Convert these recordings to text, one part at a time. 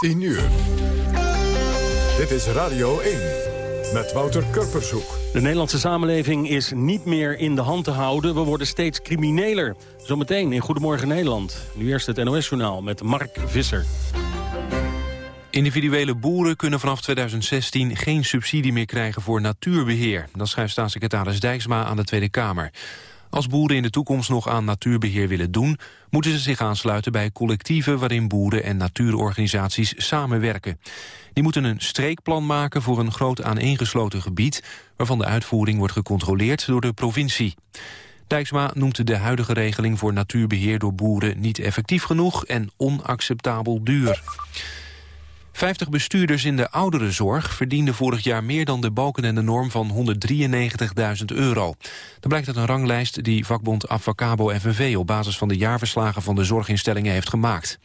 10 uur. Dit is Radio 1 met Wouter Kurpershoek. De Nederlandse samenleving is niet meer in de hand te houden. We worden steeds crimineler. Zometeen in Goedemorgen Nederland. Nu eerst het NOS-journaal met Mark Visser. Individuele boeren kunnen vanaf 2016 geen subsidie meer krijgen voor natuurbeheer. Dat schrijft staatssecretaris Dijksma aan de Tweede Kamer. Als boeren in de toekomst nog aan natuurbeheer willen doen... moeten ze zich aansluiten bij collectieven... waarin boeren en natuurorganisaties samenwerken. Die moeten een streekplan maken voor een groot aaneengesloten gebied... waarvan de uitvoering wordt gecontroleerd door de provincie. Dijksma noemt de huidige regeling voor natuurbeheer door boeren niet effectief genoeg en onacceptabel duur. 50 bestuurders in de ouderenzorg verdienden vorig jaar meer dan de balken en de norm van 193.000 euro. Dat blijkt uit een ranglijst die vakbond Avacabo FNV op basis van de jaarverslagen van de zorginstellingen heeft gemaakt.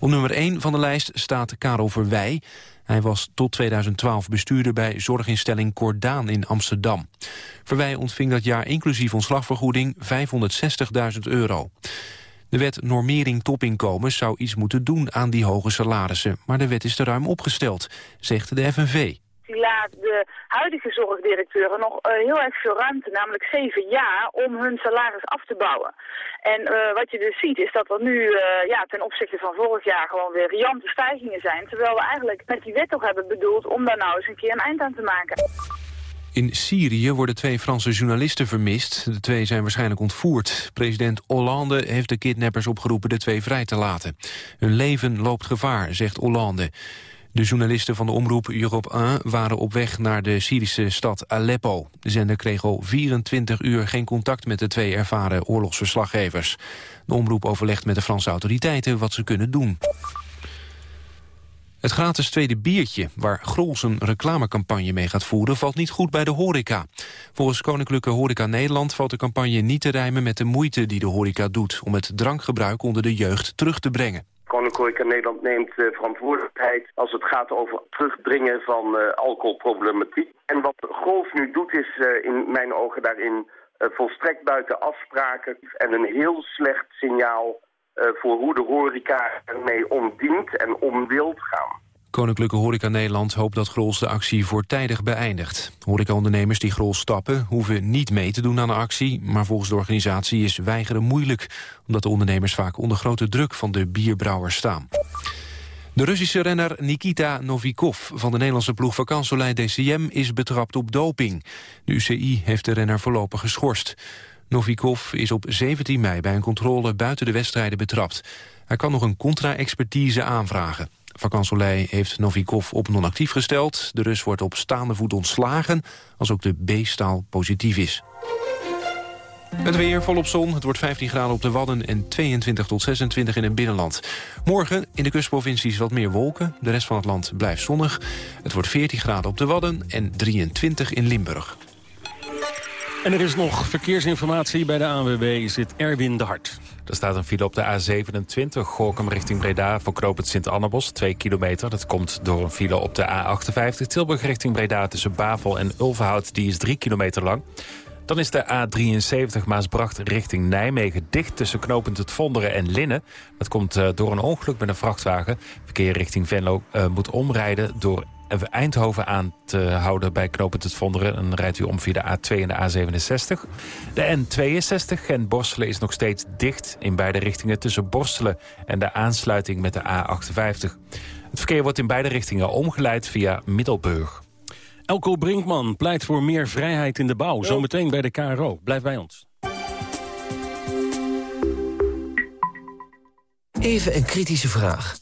Op nummer 1 van de lijst staat Karel Verwij. Hij was tot 2012 bestuurder bij zorginstelling Cordaan in Amsterdam. Verwij ontving dat jaar inclusief ontslagvergoeding 560.000 euro. De wet normering topinkomens zou iets moeten doen aan die hoge salarissen. Maar de wet is te ruim opgesteld, zegt de FNV. Die laat de huidige zorgdirecteuren nog uh, heel erg veel ruimte, namelijk zeven jaar, om hun salaris af te bouwen. En uh, wat je dus ziet is dat er nu uh, ja, ten opzichte van vorig jaar gewoon weer riante stijgingen zijn. Terwijl we eigenlijk met die wet toch hebben bedoeld om daar nou eens een keer een eind aan te maken. In Syrië worden twee Franse journalisten vermist. De twee zijn waarschijnlijk ontvoerd. President Hollande heeft de kidnappers opgeroepen de twee vrij te laten. Hun leven loopt gevaar, zegt Hollande. De journalisten van de omroep Europe 1 waren op weg naar de Syrische stad Aleppo. De zender kreeg al 24 uur geen contact met de twee ervaren oorlogsverslaggevers. De omroep overlegt met de Franse autoriteiten wat ze kunnen doen. Het gratis tweede biertje, waar Grols een reclamecampagne mee gaat voeren... valt niet goed bij de horeca. Volgens Koninklijke Horeca Nederland valt de campagne niet te rijmen... met de moeite die de horeca doet om het drankgebruik onder de jeugd terug te brengen. Koninklijke Nederland neemt uh, verantwoordelijkheid als het gaat over terugdringen van uh, alcoholproblematiek. En wat Grols nu doet is uh, in mijn ogen daarin volstrekt buiten afspraken en een heel slecht signaal voor hoe de horeca ermee omdient en om wilt gaan. Koninklijke Horeca Nederland hoopt dat Grols de actie voortijdig beëindigt. Horecaondernemers die Grols stappen hoeven niet mee te doen aan de actie... maar volgens de organisatie is weigeren moeilijk... omdat de ondernemers vaak onder grote druk van de bierbrouwers staan. De Russische renner Nikita Novikov van de Nederlandse ploeg Vakansolei DCM is betrapt op doping. De UCI heeft de renner voorlopig geschorst. Novikov is op 17 mei bij een controle buiten de wedstrijden betrapt. Hij kan nog een contra-expertise aanvragen. Vakansolei heeft Novikov op non-actief gesteld. De Rus wordt op staande voet ontslagen als ook de B-staal positief is. Het weer volop zon. Het wordt 15 graden op de Wadden en 22 tot 26 in het binnenland. Morgen in de kustprovincies wat meer wolken. De rest van het land blijft zonnig. Het wordt 14 graden op de Wadden en 23 in Limburg. En er is nog verkeersinformatie. Bij de ANWB zit Erwin de Hart. Er staat een file op de A27, Gorkum richting Breda... voor knooppunt Sint-Annabos, 2 kilometer. Dat komt door een file op de A58, Tilburg richting Breda... tussen Bavel en Ulverhout, die is 3 kilometer lang. Dan is de A73 Maasbracht richting Nijmegen dicht... tussen knooppunt Het Vonderen en Linnen. Dat komt uh, door een ongeluk met een vrachtwagen. Verkeer richting Venlo uh, moet omrijden door Eindhoven aan te houden bij knooppunt het Vonderen. Dan rijdt u om via de A2 en de A67. De N62 Gent-Borselen is nog steeds dicht in beide richtingen... tussen Borselen en de aansluiting met de A58. Het verkeer wordt in beide richtingen omgeleid via Middelburg. Elko Brinkman pleit voor meer vrijheid in de bouw. Zometeen bij de KRO. Blijf bij ons. Even een kritische vraag.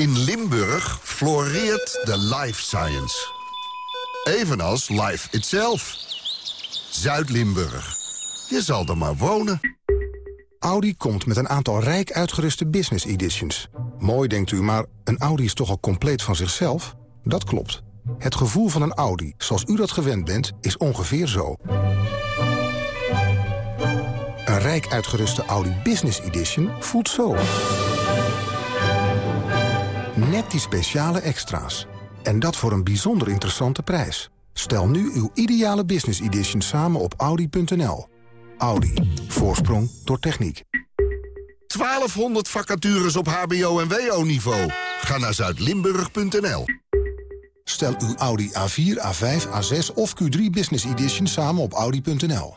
In Limburg floreert de life science. Evenals life itself. Zuid-Limburg. Je zal er maar wonen. Audi komt met een aantal rijk uitgeruste business editions. Mooi denkt u, maar een Audi is toch al compleet van zichzelf? Dat klopt. Het gevoel van een Audi, zoals u dat gewend bent, is ongeveer zo. Een rijk uitgeruste Audi Business Edition voelt zo. Net die speciale extra's. En dat voor een bijzonder interessante prijs. Stel nu uw ideale Business Edition samen op Audi.nl. Audi. Voorsprong door techniek. 1200 vacatures op hbo- en wo-niveau. Ga naar zuidlimburg.nl. Stel uw Audi A4, A5, A6 of Q3 Business Edition samen op Audi.nl.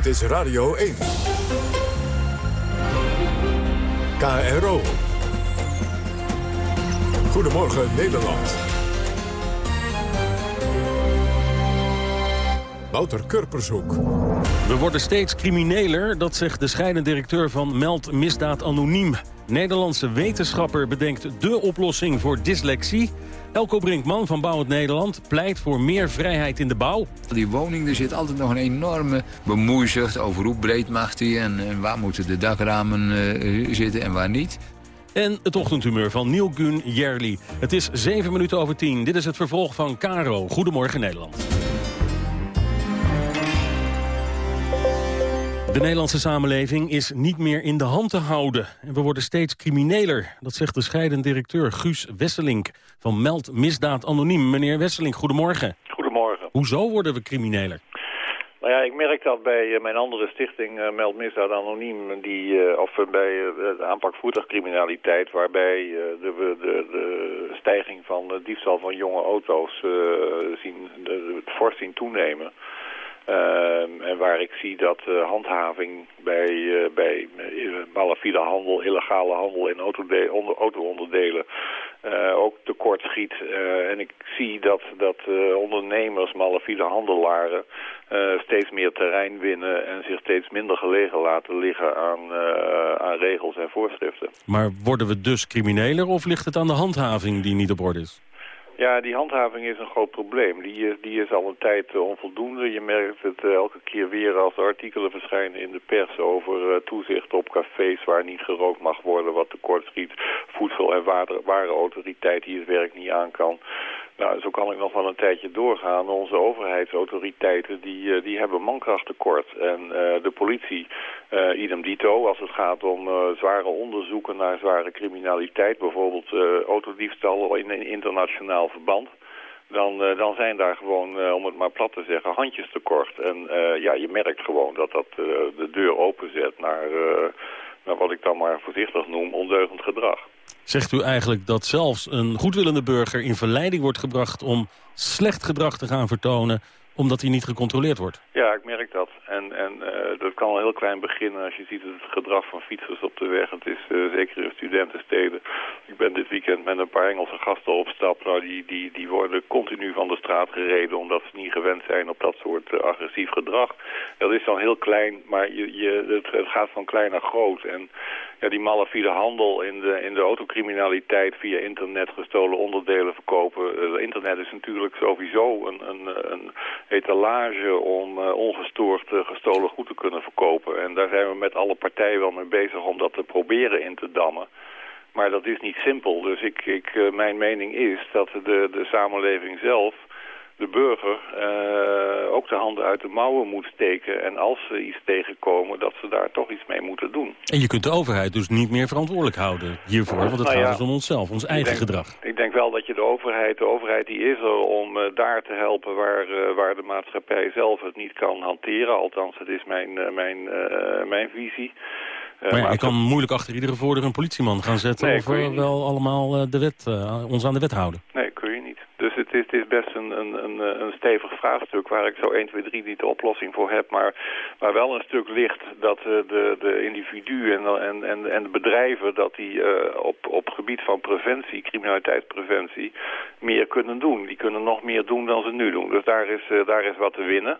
Dit is Radio 1. KRO. Goedemorgen Nederland. Wouter Kurpershoek. We worden steeds crimineler, dat zegt de scheidend directeur van Meld Misdaad Anoniem. Nederlandse wetenschapper bedenkt de oplossing voor dyslexie. Elko Brinkman van Bouwend Nederland pleit voor meer vrijheid in de bouw. Die woning, er zit altijd nog een enorme bemoeizucht over hoe breed mag die... en, en waar moeten de dakramen uh, zitten en waar niet. En het ochtendhumeur van Neil Gun Jerli. Het is 7 minuten over 10. Dit is het vervolg van Caro. Goedemorgen Nederland. De Nederlandse samenleving is niet meer in de hand te houden. En we worden steeds crimineler. Dat zegt de scheidend directeur Guus Wesselink van Meld Misdaad Anoniem. Meneer Wesselink, goedemorgen. Goedemorgen. Hoezo worden we crimineler? Nou ja, ik merk dat bij mijn andere stichting uh, Meld Misdaad Anoniem, die, uh, of uh, bij de aanpak voertuigcriminaliteit, waarbij de, de, de, stijging van de diefstal van jonge auto's zien, de, de fors zien toenemen. Uh, en waar ik zie dat uh, handhaving bij, uh, bij malafide handel, illegale handel in auto-onderdelen ook tekort schiet. en ik zie dat, dat ondernemers, malafide handelaren steeds meer terrein winnen en zich steeds minder gelegen laten liggen aan, aan regels en voorschriften. Maar worden we dus crimineler of ligt het aan de handhaving die niet op orde is? Ja, die handhaving is een groot probleem. Die is, die is al een tijd uh, onvoldoende. Je merkt het uh, elke keer weer als er artikelen verschijnen in de pers over toezicht op cafés waar niet gerookt mag worden, wat tekort schiet. Voedsel- en warenautoriteit die het werk niet aan kan. Nou, zo kan ik nog wel een tijdje doorgaan. Onze overheidsautoriteiten die, die hebben mankrachttekort. En de politie, idem dito, als het gaat om zware onderzoeken naar zware criminaliteit. Bijvoorbeeld autodiefstallen in een internationaal verband. Dan, uh, dan zijn daar gewoon, uh, om het maar plat te zeggen, handjes tekort. En uh, ja, je merkt gewoon dat dat de deur openzet naar, naar wat ik dan maar voorzichtig noem ondeugend gedrag. Zegt u eigenlijk dat zelfs een goedwillende burger in verleiding wordt gebracht om slecht gedrag te gaan vertonen omdat hij niet gecontroleerd wordt? Ja, ik merk dat. En, en uh, dat kan al heel klein beginnen als je ziet het gedrag van fietsers op de weg. Het is uh, zeker in studentensteden. Ik ben dit weekend met een paar Engelse gasten op stap. Nou, die, die, die worden continu van de straat gereden omdat ze niet gewend zijn op dat soort uh, agressief gedrag. Dat is dan heel klein, maar je, je, het, het gaat van klein naar groot. En ja, die malafide handel in de, in de autocriminaliteit via internet gestolen onderdelen verkopen. internet is natuurlijk sowieso een, een, een etalage om uh, ongestoord uh, gestolen goed te kunnen verkopen. En daar zijn we met alle partijen wel mee bezig om dat te proberen in te dammen. Maar dat is niet simpel. Dus ik, ik, mijn mening is dat de, de samenleving zelf de burger uh, ook de handen uit de mouwen moet steken. En als ze iets tegenkomen, dat ze daar toch iets mee moeten doen. En je kunt de overheid dus niet meer verantwoordelijk houden hiervoor. Want het nou ja, gaat dus om onszelf, ons eigen denk, gedrag. Ik denk wel dat je de overheid, de overheid die is er om uh, daar te helpen waar, uh, waar de maatschappij zelf het niet kan hanteren. Althans, het is mijn, mijn, mijn visie. maar ja, je kan moeilijk achter iedere voordeur een politieman gaan zetten... Nee, of we wel allemaal de wet, ons aan de wet houden. Nee, kun je niet. Het, is, best een, een, een, een stevig vraagstuk waar ik zo 1, 2, 3 niet de oplossing voor heb. Maar waar wel een stuk ligt dat de, de individuen en, en, en, en de bedrijven... dat die op, op gebied van preventie, criminaliteitspreventie, meer kunnen doen. Die kunnen nog meer doen dan ze nu doen. Dus daar is, daar is wat te winnen.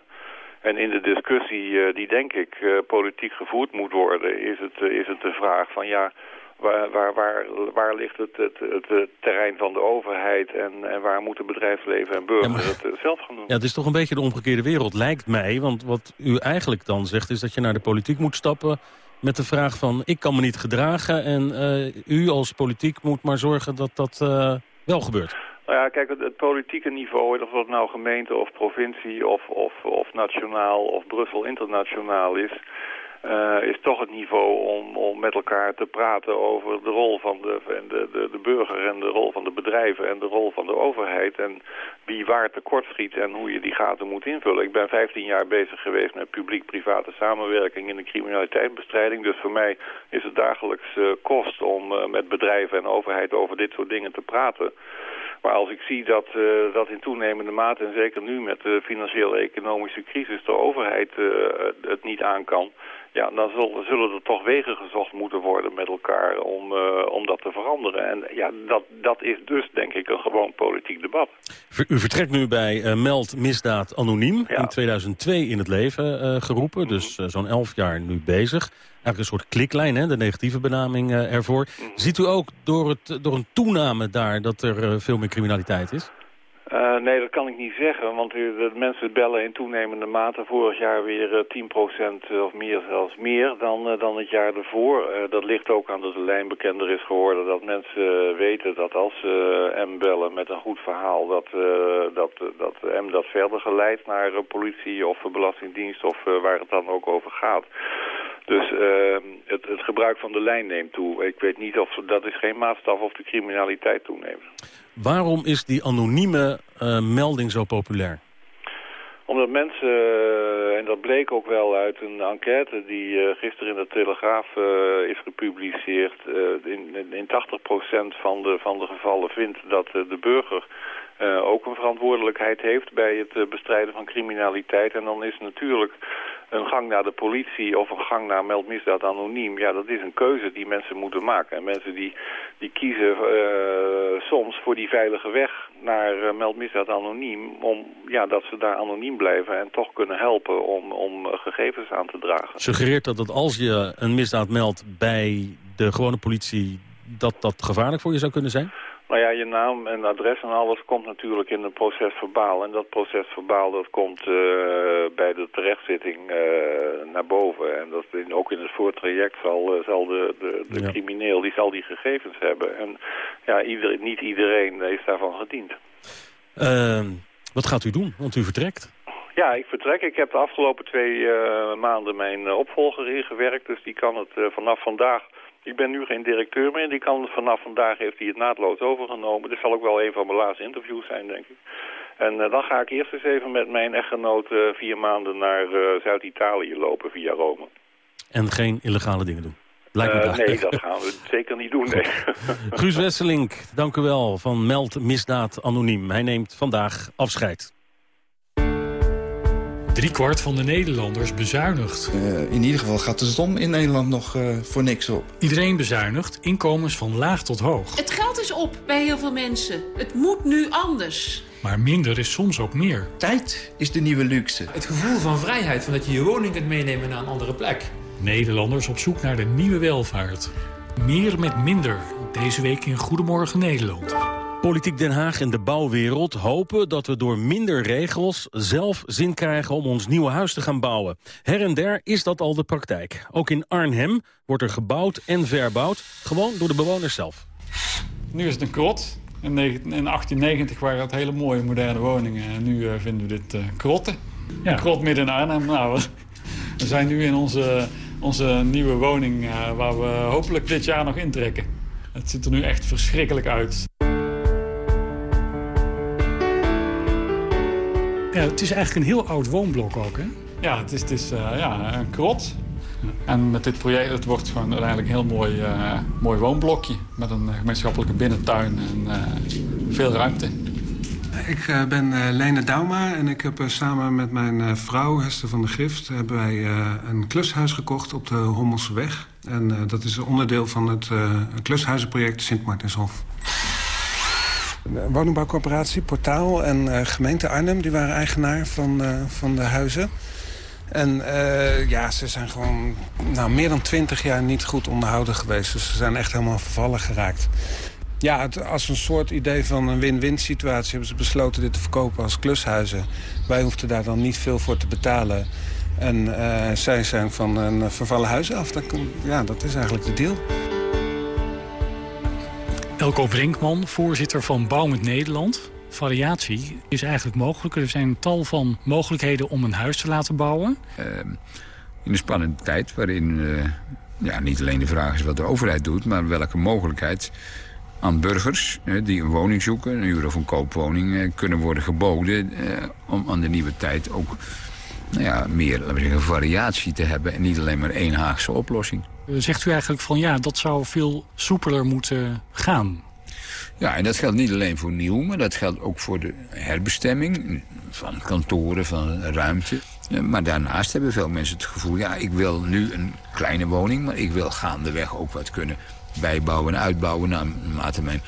En in de discussie die denk ik politiek gevoerd moet worden... is het, is het de vraag van ja Waar, waar, waar, waar ligt het, het, het, terrein van de overheid en, en waar moeten bedrijfsleven en burgers het eh, zelf gaan doen? Ja, het is toch een beetje de omgekeerde wereld, lijkt mij. Want wat u eigenlijk dan zegt is dat je naar de politiek moet stappen met de vraag van ik kan me niet gedragen en uh, u als politiek moet maar zorgen dat dat uh, wel gebeurt. Nou ja, kijk, het, het, politieke niveau, of dat nou gemeente of provincie of, of, of nationaal of Brussel internationaal is... Uh, is toch het niveau om, om met elkaar te praten over de rol van de, de, de, de, burger en de rol van de bedrijven en de rol van de overheid en wie waar tekort schiet en hoe je die gaten moet invullen. Ik ben 15 jaar bezig geweest met publiek-private samenwerking in de criminaliteitsbestrijding, dus voor mij is het dagelijks uh, kost om uh, met bedrijven en overheid over dit soort dingen te praten. Maar als ik zie dat, dat in toenemende mate, en zeker nu met de financieel-economische crisis, de overheid het niet aan kan ja, dan zullen er toch wegen gezocht moeten worden met elkaar om, uh, om dat te veranderen. En ja, dat, dat is dus denk ik een gewoon politiek debat. U vertrekt nu bij uh, Meld Misdaad Anoniem, in 2002 in het leven uh, geroepen. Dus zo'n elf jaar nu bezig. Eigenlijk een soort kliklijn, hè, de negatieve benaming ervoor. Mhm. Ziet u ook door, het, door een toename daar dat er veel meer criminaliteit is? Uh, nee, dat kan ik niet zeggen, want de mensen bellen in toenemende mate vorig jaar weer uh, 10% of meer, zelfs meer dan, uh, dan het jaar ervoor. dat ligt ook aan dat de lijn bekender is geworden, dat mensen weten dat als ze M bellen met een goed verhaal, dat, dat, dat M dat verder geleidt naar politie of belastingdienst of waar het dan ook over gaat. Dus ehm, het, het, gebruik van de lijn neemt toe. Ik weet niet of dat is geen maatstaf of de criminaliteit toeneemt. Waarom is die anonieme uh, melding zo populair? Omdat mensen, uh, en dat bleek ook wel uit een enquête die uh, gisteren in de Telegraaf is gepubliceerd, in, in 80% van de, van de gevallen vindt dat de burger ook een verantwoordelijkheid heeft bij het bestrijden van criminaliteit. En dan is natuurlijk een gang naar de politie of een gang naar meldmisdaad anoniem, ja, dat is een keuze die mensen moeten maken. En mensen die, die kiezen uh, soms voor die veilige weg naar uh, meldmisdaad anoniem, om, ja, dat ze daar anoniem blijven en toch kunnen helpen om, om gegevens aan te dragen. Suggereert dat dat als je een misdaad meldt bij de gewone politie, dat dat gevaarlijk voor je zou kunnen zijn? Nou ja, je naam en adres en alles komt natuurlijk in een proces verbaal. En dat proces verbaal dat komt uh, bij de terechtzitting uh, naar boven. En dat in, ook in het voortraject zal, uh, zal de, de, de ja. crimineel die zal die gegevens hebben. En ja, ieder, niet iedereen is daarvan gediend. Ehm, wat gaat u doen? Want u vertrekt. Ja, ik vertrek. Ik heb de afgelopen twee maanden mijn opvolger ingewerkt. Dus die kan het vanaf vandaag ik ben nu geen directeur meer. Die kan vanaf vandaag heeft hij het naadloos overgenomen. Dit zal ook wel een van mijn laatste interviews zijn, denk ik. En uh, dan ga ik eerst eens even met mijn echtgenoot uh, vier maanden naar uh, Zuid-Italië lopen via Rome. En geen illegale dingen doen? Lijkt me nee, dat gaan we zeker niet doen. Nee. Guus Wesselink, dank u wel van Meld Misdaad Anoniem. Hij neemt vandaag afscheid. Driekwart van de Nederlanders bezuinigt. Uh, in ieder geval gaat de stom in Nederland nog uh, voor niks op. Iedereen bezuinigt, inkomens van laag tot hoog. Het geld is op bij heel veel mensen. Het moet nu anders. Maar minder is soms ook meer. Tijd is de nieuwe luxe. Het gevoel van vrijheid, van dat je je woning kunt meenemen naar een andere plek. Nederlanders op zoek naar de nieuwe welvaart. Meer met minder. Deze week in Goedemorgen Nederland. Politiek Den Haag en de bouwwereld hopen dat we door minder regels zelf zin krijgen om ons nieuwe huis te gaan bouwen. Her en der is dat al de praktijk. Ook in Arnhem wordt er gebouwd en verbouwd, gewoon door de bewoners zelf. Nu is het een krot. In 1890 waren het hele mooie moderne woningen en nu uh, vinden we dit uh, krotten. Ja. Een krot midden in Arnhem. Nou, we zijn nu in onze, onze nieuwe woning uh, waar we hopelijk dit jaar nog intrekken. Het ziet er nu echt verschrikkelijk uit. Ja, het is eigenlijk een heel oud woonblok ook, hè? Ja, het is, het is uh, ja, een krot. En met dit project het wordt gewoon uiteindelijk een heel mooi, uh, mooi woonblokje. Met een gemeenschappelijke binnentuin en uh, veel ruimte. ik ben Lene Dauma en ik heb samen met mijn vrouw Hester van der Gift... hebben wij een klushuis gekocht op de Hommelseweg. En dat is een onderdeel van het klushuizenproject Sint Martinshof. Woningbouwcorporatie, Portaal en gemeente Arnhem... die waren eigenaar van, van de huizen. En ja, ze zijn gewoon nou, meer dan twintig jaar niet goed onderhouden geweest. Dus ze zijn echt helemaal vervallen geraakt. Ja, het, als een soort idee van een win-win situatie hebben ze besloten dit te verkopen als klushuizen. Wij hoefden daar dan niet veel voor te betalen. En zij zijn van een vervallen huis af. Dat, ja, dat is eigenlijk de deal. Elko Brinkman, voorzitter van Bouw met Nederland. Variatie is eigenlijk mogelijk. Er zijn tal van mogelijkheden om een huis te laten bouwen. Uh, in een spannende tijd waarin uh, ja, niet alleen de vraag is wat de overheid doet... maar welke mogelijkheid aan burgers die een woning zoeken, een huur of een koopwoning, eh, kunnen worden geboden eh, om aan de nieuwe tijd ook nou ja, meer laten we zeggen, variatie te hebben en niet alleen maar één Haagse oplossing. Eh, zegt u eigenlijk van ja, dat zou veel soepeler moeten gaan? Ja, en dat geldt niet alleen voor nieuw, maar dat geldt ook voor de herbestemming van kantoren, van ruimte. Maar daarnaast hebben veel mensen het gevoel, ja, ik wil nu een kleine woning, maar ik wil gaandeweg ook wat kunnen bijbouwen en uitbouwen naarmate mijn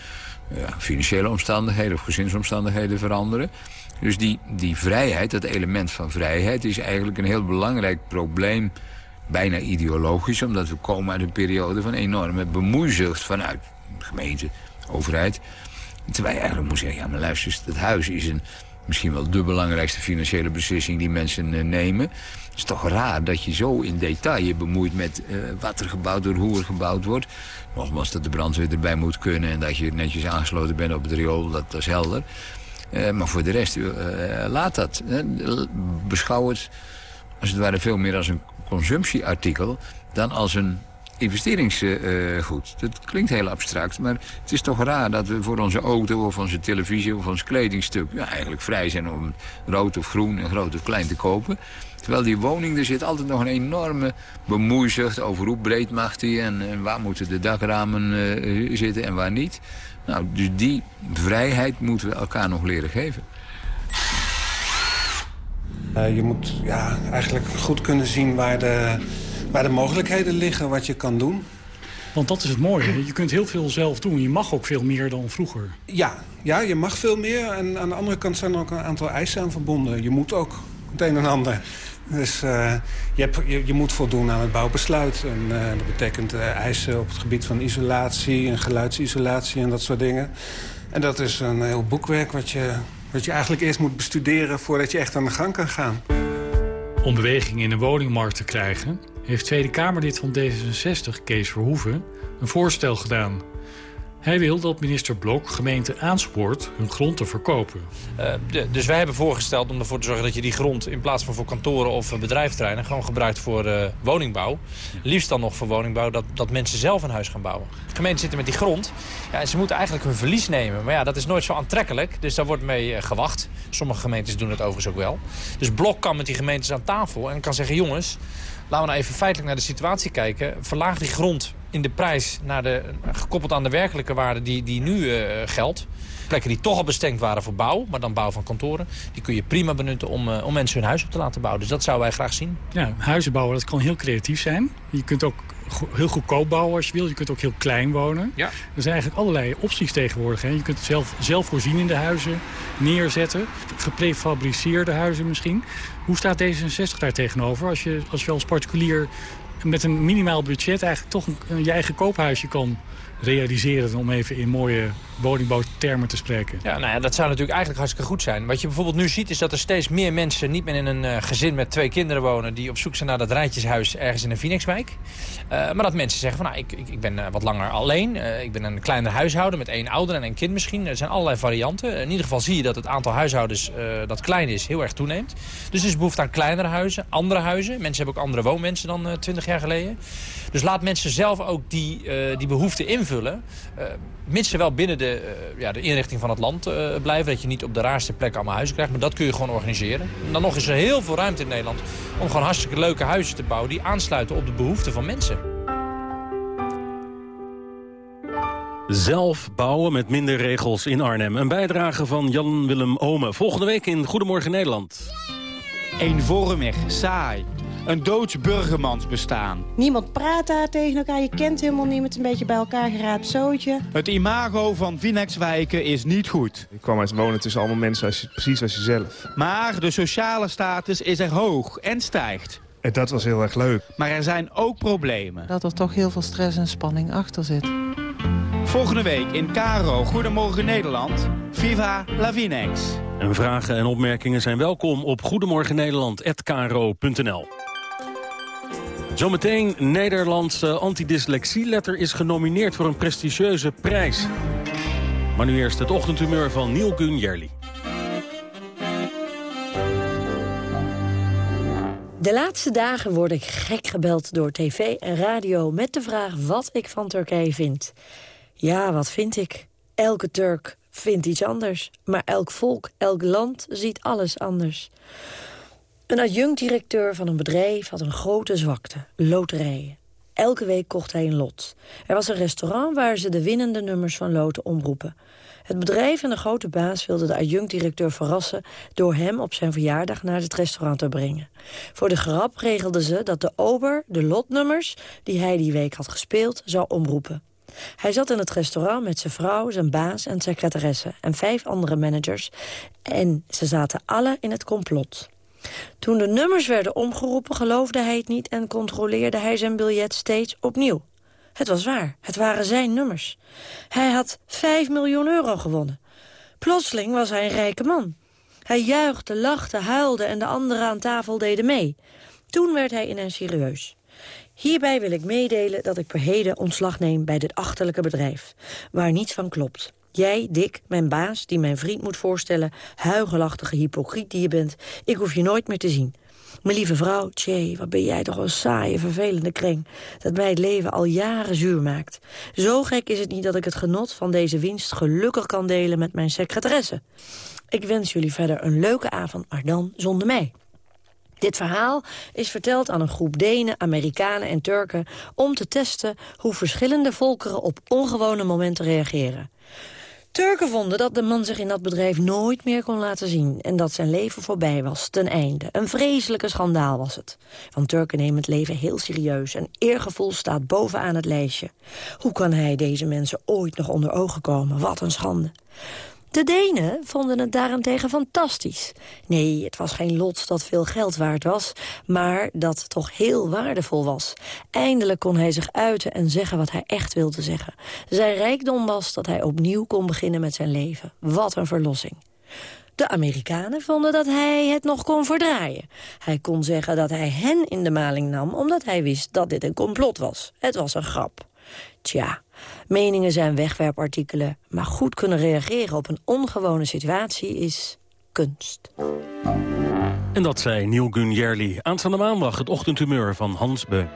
financiële omstandigheden of gezinsomstandigheden veranderen. Dus die, die vrijheid, dat element van vrijheid, is eigenlijk een heel belangrijk probleem. Bijna ideologisch, omdat we komen uit een periode van enorme bemoeizucht vanuit gemeente, overheid. Terwijl je eigenlijk moet zeggen, ja maar luister, het huis is een, misschien wel de belangrijkste financiële beslissing die mensen eh, nemen. Het is toch raar dat je zo in detail je bemoeit met uh, wat er gebouwd wordt, hoe er gebouwd wordt. Nogmaals dat de brandweer erbij moet kunnen en dat je netjes aangesloten bent op het riool, dat, dat is helder. Uh, maar voor de rest, uh, laat dat. beschouw het als het ware veel meer als een consumptieartikel dan als een investeringsgoed. dat klinkt heel abstract, maar het is toch raar dat we voor onze auto of onze televisie of ons kledingstuk ja, eigenlijk vrij zijn om rood of groen en groot of klein te kopen. Terwijl die woning, er zit altijd nog een enorme bemoeizucht over hoe breed mag die en, en waar moeten de dakramen uh, zitten en waar niet. Nou, dus die vrijheid moeten we elkaar nog leren geven. Uh, je moet ja, eigenlijk goed kunnen zien waar de, waar de mogelijkheden liggen, wat je kan doen. Want dat is het mooie. Je kunt heel veel zelf doen. Je mag ook veel meer dan vroeger. Ja, ja je mag veel meer. En aan de andere kant zijn er ook een aantal eisen aan verbonden. Je moet ook het een en ander. Dus uh, je, hebt, je, je, moet voldoen aan het bouwbesluit. En uh, dat betekent uh, eisen op het gebied van isolatie en geluidsisolatie en dat soort dingen. En dat is een heel boekwerk wat je, wat je eigenlijk eerst moet bestuderen... voordat je echt aan de gang kan gaan. Om beweging in de woningmarkt te krijgen... heeft Tweede Kamerlid van D66, Kees Verhoeven, een voorstel gedaan... Hij wil dat minister Blok gemeenten aanspoort hun grond te verkopen. De, dus wij hebben voorgesteld om ervoor te zorgen dat je die grond... in plaats van voor kantoren of bedrijfterreinen... gewoon gebruikt voor uh, woningbouw. Liefst dan nog voor woningbouw dat, dat mensen zelf een huis gaan bouwen. Gemeenten zitten met die grond. Ja, en ze moeten eigenlijk hun verlies nemen. Maar ja, dat is nooit zo aantrekkelijk. Dus daar wordt mee gewacht. Sommige gemeentes doen het overigens ook wel. Dus Blok kan met die gemeentes aan tafel en kan zeggen... jongens, laten we nou even feitelijk naar de situatie kijken. Verlaag die grond in de prijs naar de, gekoppeld aan de werkelijke waarde die, die nu uh, geldt. Plekken die toch al bestemd waren voor bouw, maar dan bouw van kantoren... die kun je prima benutten om, uh, om mensen hun huis op te laten bouwen. Dus dat zouden wij graag zien. Ja, huizen bouwen, dat kan heel creatief zijn. Je kunt ook heel goedkoop bouwen als je wil. Je kunt ook heel klein wonen. Ja. Er zijn eigenlijk allerlei opties tegenwoordig. Hè. Je kunt zelf, zelfvoorzienende huizen neerzetten. Geprefabriceerde huizen misschien. Hoe staat D66 daar tegenover? Als je als, je als particulier met een minimaal budget eigenlijk toch een, je eigen koophuisje kan realiseren... om even in mooie woningbouwtermen te spreken. Ja, nou ja, dat zou natuurlijk eigenlijk hartstikke goed zijn. Wat je bijvoorbeeld nu ziet is dat er steeds meer mensen... niet meer in een uh, gezin met twee kinderen wonen... die op zoek zijn naar dat rijtjeshuis ergens in een Phoenixwijk. Uh, maar dat mensen zeggen van nou, ik, ik, ik ben uh, wat langer alleen. ik ben een kleiner huishouden met één ouder en één kind misschien. Er zijn allerlei varianten. In ieder geval zie je dat het aantal huishoudens dat klein is heel erg toeneemt. Dus er is behoefte aan kleinere huizen, andere huizen. Mensen hebben ook andere woonmensen dan twintig jaar geleden. Dus laat mensen zelf ook die, die behoefte invullen. Mits ze wel binnen de uh, ja, de inrichting van het land uh, blijven. Dat je niet op de raarste plek allemaal huizen krijgt. Maar dat kun je gewoon organiseren. En dan nog is er heel veel ruimte in Nederland om gewoon hartstikke leuke huizen te bouwen... die aansluiten op de behoeften van mensen. Zelf bouwen met minder regels in Arnhem. Een bijdrage van Jan-Willem Ome. Volgende week in Goedemorgen Nederland. Eenvormig, saai. Een doods burgermansbestaan. Niemand praat daar tegen elkaar, je kent helemaal niemand. Een beetje bij elkaar geraapt zootje. Het imago van Vinexwijken is niet goed. Ik kwam uit wonen tussen allemaal mensen als je, precies als jezelf. Maar de sociale status is er hoog en stijgt. En dat was heel erg leuk. Maar er zijn ook problemen. Dat er toch heel veel stress en spanning achter zit. Volgende week in Caro Goedemorgen Nederland. Viva la Vinex. En vragen en opmerkingen zijn welkom op goedemorgennederland.kro.nl. Zometeen Nederlandse antidyslexie-letter is genomineerd voor een prestigieuze prijs. Maar nu eerst het ochtendhumeur van Neil Gunjerli. De laatste dagen word ik gek gebeld door tv en radio met de vraag wat ik van Turkije vind. Ja, wat vind ik? Elke Turk vindt iets anders. Maar elk volk, elk land ziet alles anders. Een adjunct-directeur van een bedrijf had een grote zwakte. Loterijen. Elke week kocht hij een lot. Er was een restaurant waar ze de winnende nummers van loten omroepen. Het bedrijf en de grote baas wilden de adjunct-directeur verrassen... door hem op zijn verjaardag naar het restaurant te brengen. Voor de grap regelden ze dat de ober de lotnummers... die hij die week had gespeeld, zou omroepen. Hij zat in het restaurant met zijn vrouw, zijn baas en secretaresse... en vijf andere managers. En ze zaten alle in het complot. Toen de nummers werden omgeroepen geloofde hij het niet... en controleerde hij zijn biljet steeds opnieuw. Het was waar, het waren zijn nummers. Hij had 5 miljoen euro gewonnen. Plotseling was hij een rijke man. Hij juichte, lachte, huilde en de anderen aan tafel deden mee. Toen werd hij ineens serieus. Hierbij wil ik meedelen dat ik per heden ontslag neem bij dit achterlijke bedrijf, waar niets van klopt. Jij, Dick, mijn baas, die mijn vriend moet voorstellen... huigelachtige hypocriet die je bent, ik hoef je nooit meer te zien. Mijn lieve vrouw, tjee, wat ben jij toch een saaie, vervelende kring... dat mij het leven al jaren zuur maakt. Zo gek is het niet dat ik het genot van deze winst... gelukkig kan delen met mijn secretaresse. Ik wens jullie verder een leuke avond, maar dan zonder mij. Dit verhaal is verteld aan een groep Denen, Amerikanen en Turken... om te testen hoe verschillende volkeren op ongewone momenten reageren. Turken vonden dat de man zich in dat bedrijf nooit meer kon laten zien... en dat zijn leven voorbij was, ten einde. Een vreselijke schandaal was het. Want Turken nemen het leven heel serieus... en eergevoel staat bovenaan het lijstje. Hoe kan hij deze mensen ooit nog onder ogen komen? Wat een schande. De Denen vonden het daarentegen fantastisch. Nee, het was geen lot dat veel geld waard was, maar dat toch heel waardevol was. Eindelijk kon hij zich uiten en zeggen wat hij echt wilde zeggen. Zijn rijkdom was dat hij opnieuw kon beginnen met zijn leven. Wat een verlossing. De Amerikanen vonden dat hij het nog kon verdraaien. Hij kon zeggen dat hij hen in de maling nam... omdat hij wist dat dit een complot was. Het was een grap. Tja, meningen zijn wegwerpartikelen... maar goed kunnen reageren op een ongewone situatie is kunst. En dat zei Neil Gunjerli. Aanstaande maandag het ochtendhumeur van Hans Beun.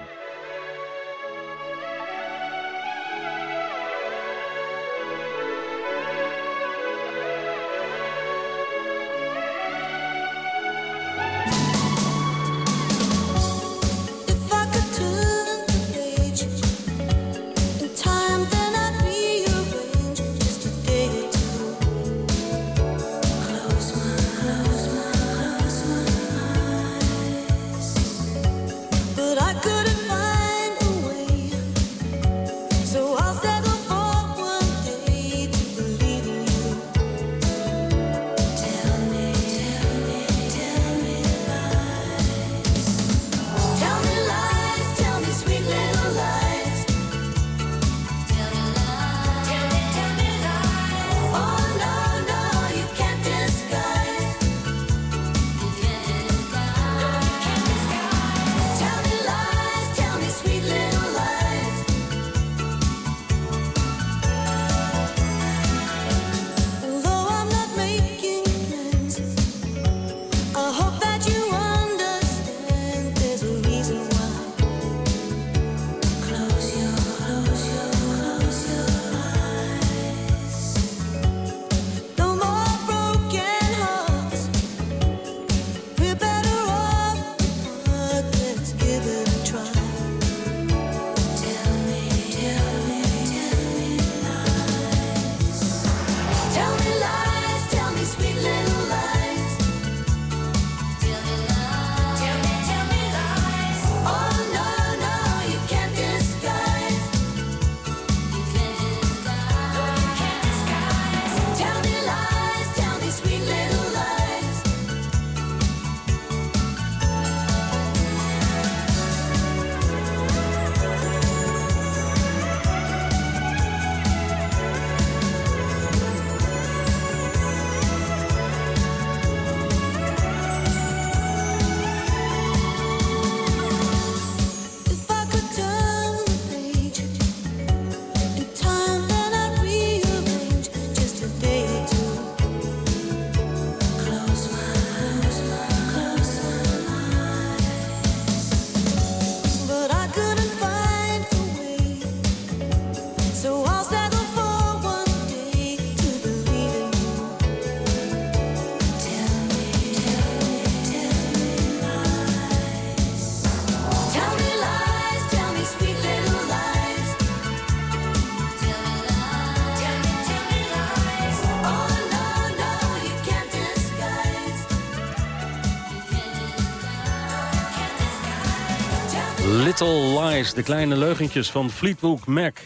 Lies, de kleine leugentjes van Fleetwood Mac.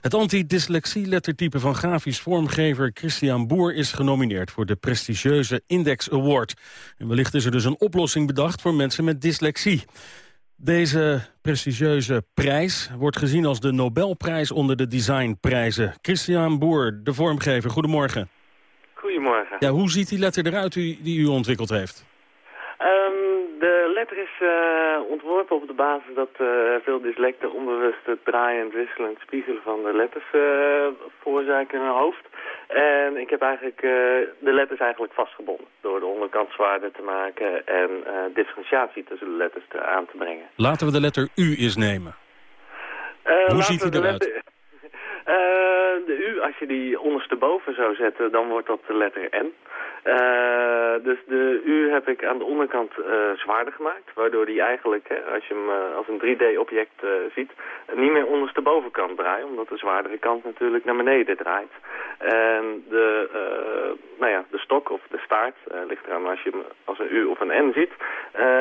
Het antidyslexie-lettertype van grafisch vormgever Christian Boer is genomineerd voor de prestigieuze Index Award. En wellicht is er dus een oplossing bedacht voor mensen met dyslexie. Deze prestigieuze prijs wordt gezien als de Nobelprijs onder de designprijzen. Christian Boer, de vormgever, goedemorgen. Goedemorgen. Ja, hoe ziet die letter eruit die u ontwikkeld heeft? Um, de letter is uh, ontworpen op de basis dat uh, veel dyslecten onbewust het draaien, wisselen spiegelen van de letters uh, veroorzaken in hun hoofd. En ik heb eigenlijk de letters eigenlijk vastgebonden door de onderkant zwaarder te maken en differentiatie tussen de letters te, aan te brengen. Laten we de letter U eens nemen. Hoe ziet hij eruit? Letter, de U, als je die ondersteboven zou zetten, dan wordt dat de letter N. Uh, dus de U heb ik aan de onderkant uh, zwaarder gemaakt. Waardoor die eigenlijk, als je hem uh, als een 3D-object ziet, niet meer ondersteboven kan draaien. Omdat de zwaardere kant natuurlijk naar beneden draait. En de, nou ja, de stok of de staart, ligt eraan als je hem als een U of een N ziet,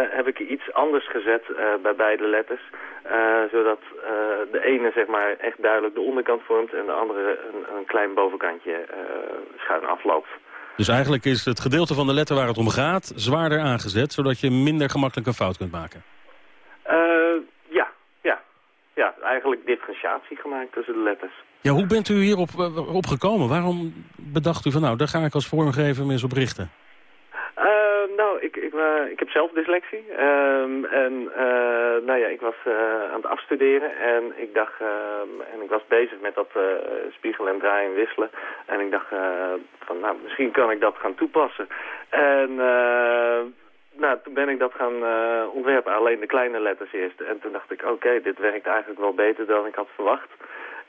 heb ik iets anders gezet bij beide letters. zodat de ene zeg maar echt duidelijk de onderkant vormt en de andere een, een klein bovenkantje schuin afloopt. Dus eigenlijk is het gedeelte van de letter waar het om gaat zwaarder aangezet... zodat je minder gemakkelijk een fout kunt maken? Uh, ja, ja. Ja, eigenlijk differentiatie gemaakt tussen de letters. Ja, hoe bent u hierop uh, op gekomen? Waarom bedacht u van nou, daar ga ik als vormgever eens op richten? Ik, ik, uh, ik heb zelf dyslexie. Um, en uh, nou ja, ik was aan het afstuderen en ik dacht, en ik was bezig met dat spiegelen en draaien en wisselen. En ik dacht van, nou, misschien kan ik dat gaan toepassen. En nou, toen ben ik dat gaan ontwerpen, alleen de kleine letters eerst. En toen dacht ik, oké, dit werkt eigenlijk wel beter dan ik had verwacht.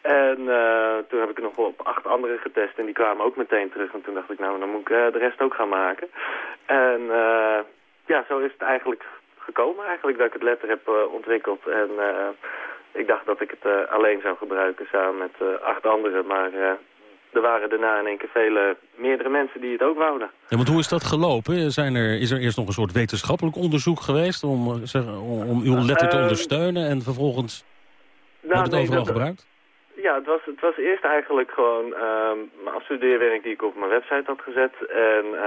En uh, toen heb ik nog op acht andere getest en die kwamen ook meteen terug. En toen dacht ik, nou, dan moet ik uh, de rest ook gaan maken. En uh, ja, zo is het eigenlijk gekomen eigenlijk dat ik het letter heb ontwikkeld. En ik dacht dat ik het alleen zou gebruiken samen met acht anderen. Maar er waren daarna in één keer vele, meerdere mensen die het ook wouden. Ja, want hoe is dat gelopen? Zijn er, is er eerst nog een soort wetenschappelijk onderzoek geweest om, zeg, om uw letter te ondersteunen en vervolgens nou, wordt het overal dat, gebruikt? Ja, het was, het was eerst eigenlijk gewoon uh, mijn afstudeerwerk die ik op mijn website had gezet. En uh,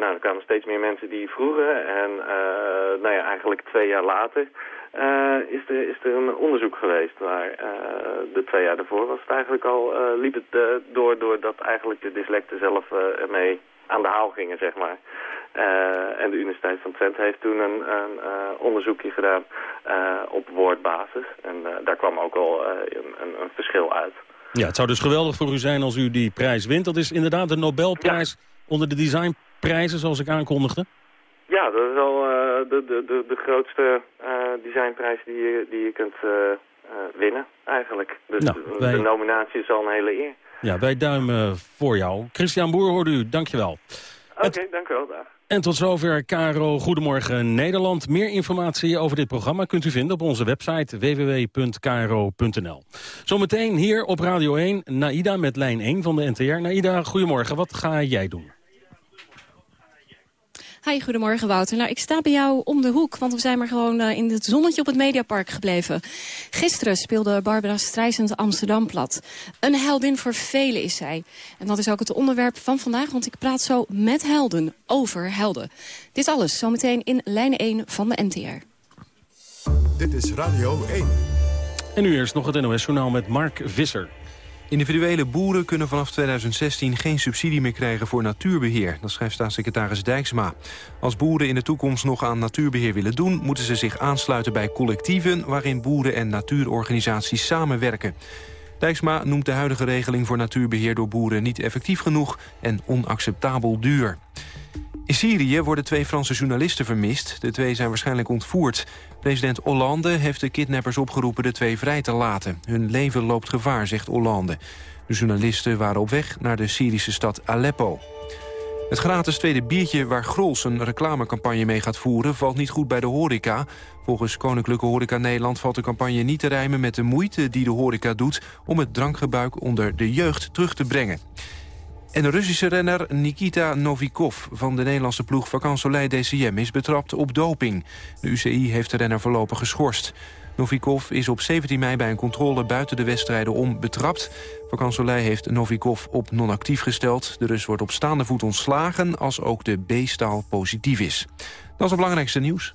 nou, er kwamen steeds meer mensen die vroegen. En uh, nou ja, eigenlijk twee jaar later uh, is, er, is er een onderzoek geweest. Maar de twee jaar daarvoor was het eigenlijk al, liep het door, door dat eigenlijk de dyslecten zelf ermee aan de haal gingen, zeg maar. Uh, en de Universiteit van Twente heeft toen een, een uh, onderzoekje gedaan uh, op woordbasis. En daar kwam ook al een, een, verschil uit. Ja, het zou dus geweldig voor u zijn als u die prijs wint. Dat is inderdaad de Nobelprijs onder de designprijzen, zoals ik aankondigde. Ja, dat is al de, de, de, de grootste designprijs die je, die je kunt winnen, eigenlijk. Dus nou, wij... de nominatie is al een hele eer. Ja, wij duimen voor jou. Christian Boer hoorde u, dankjewel. Oké, okay, dank u wel. Dag. En tot zover Caro Goedemorgen Nederland. Meer informatie over dit programma kunt u vinden op onze website www.kro.nl. Zometeen hier op Radio 1, Naida met lijn 1 van de NTR. Naida, goedemorgen. Wat ga jij doen? Hi, goedemorgen Wouter. Nou, ik sta bij jou om de hoek, want we zijn maar gewoon uh, in het zonnetje op het Mediapark gebleven. Gisteren speelde Barbara Streisand Amsterdam plat. Een heldin voor velen is zij. En dat is ook het onderwerp van vandaag, want ik praat zo met helden over helden. Dit alles zometeen in lijn 1 van de NTR. Dit is Radio 1. En nu eerst nog het NOS-journaal met Mark Visser. Individuele boeren kunnen vanaf 2016 geen subsidie meer krijgen voor natuurbeheer. Dat schrijft staatssecretaris Dijksma. Als boeren in de toekomst nog aan natuurbeheer willen doen... moeten ze zich aansluiten bij collectieven... waarin boeren en natuurorganisaties samenwerken. Dijksma noemt de huidige regeling voor natuurbeheer door boeren niet effectief genoeg... en onacceptabel duur. In Syrië worden twee Franse journalisten vermist. De twee zijn waarschijnlijk ontvoerd. President Hollande heeft de kidnappers opgeroepen de twee vrij te laten. Hun leven loopt gevaar, zegt Hollande. De journalisten waren op weg naar de Syrische stad Aleppo. Het gratis tweede biertje waar Grols een reclamecampagne mee gaat voeren... valt niet goed bij de horeca. Volgens Koninklijke Horeca Nederland valt de campagne niet te rijmen... met de moeite die de horeca doet om het drankgebruik onder de jeugd terug te brengen. En de Russische renner Nikita Novikov van de Nederlandse ploeg Vacan Soleil DCM is betrapt op doping. De UCI heeft de renner voorlopig geschorst. Novikov is op 17 mei bij een controle buiten de wedstrijden om betrapt. Vakant Soleil heeft Novikov op non-actief gesteld. De Rus wordt op staande voet ontslagen als ook de B-staal positief is. Dat is het belangrijkste nieuws.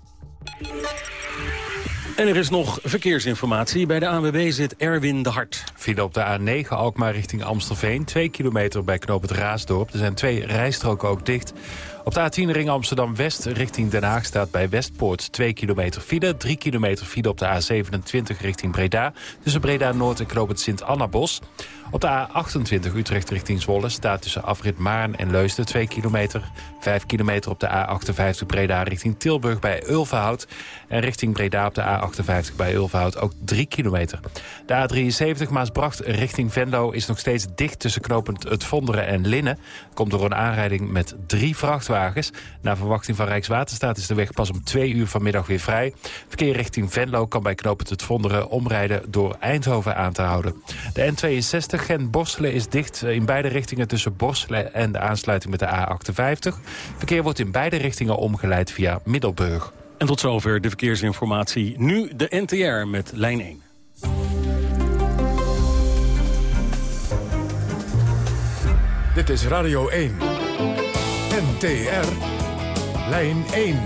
En er is nog verkeersinformatie. Bij de ANWB zit Erwin de Hart. File op de A9 Alkmaar richting Amstelveen. Twee kilometer bij knoop het Raasdorp. Er zijn twee rijstroken ook dicht. Op de A10 ring Amsterdam-West richting Den Haag staat bij Westpoort 2 kilometer file. 3 kilometer file op de A27 richting Breda. Tussen Breda-Noord en knoop Sint-Annabos. Op de A28 Utrecht richting Zwolle staat tussen Afrit Maarn en Leusden 2 kilometer. 5 kilometer op de A58 Breda richting Tilburg bij Ulvenhout. En richting Breda op de A58 bij Ulvenhout ook 3 kilometer. De A73 Maasbracht richting Venlo is nog steeds dicht tussen knopend Het Vonderen en Linnen. Komt door een aanrijding met drie vrachtwagens. Na verwachting van Rijkswaterstaat is de weg pas om 2 uur vanmiddag weer vrij. Verkeer richting Venlo kan bij knopend Het Vonderen omrijden door Eindhoven aan te houden. De N62 Gent-Borselen is dicht in beide richtingen tussen Borselen en de aansluiting met de A58. Verkeer wordt in beide richtingen omgeleid via Middelburg. En tot zover de verkeersinformatie. Nu de NTR met lijn 1. Dit is Radio 1. NTR. Lijn 1.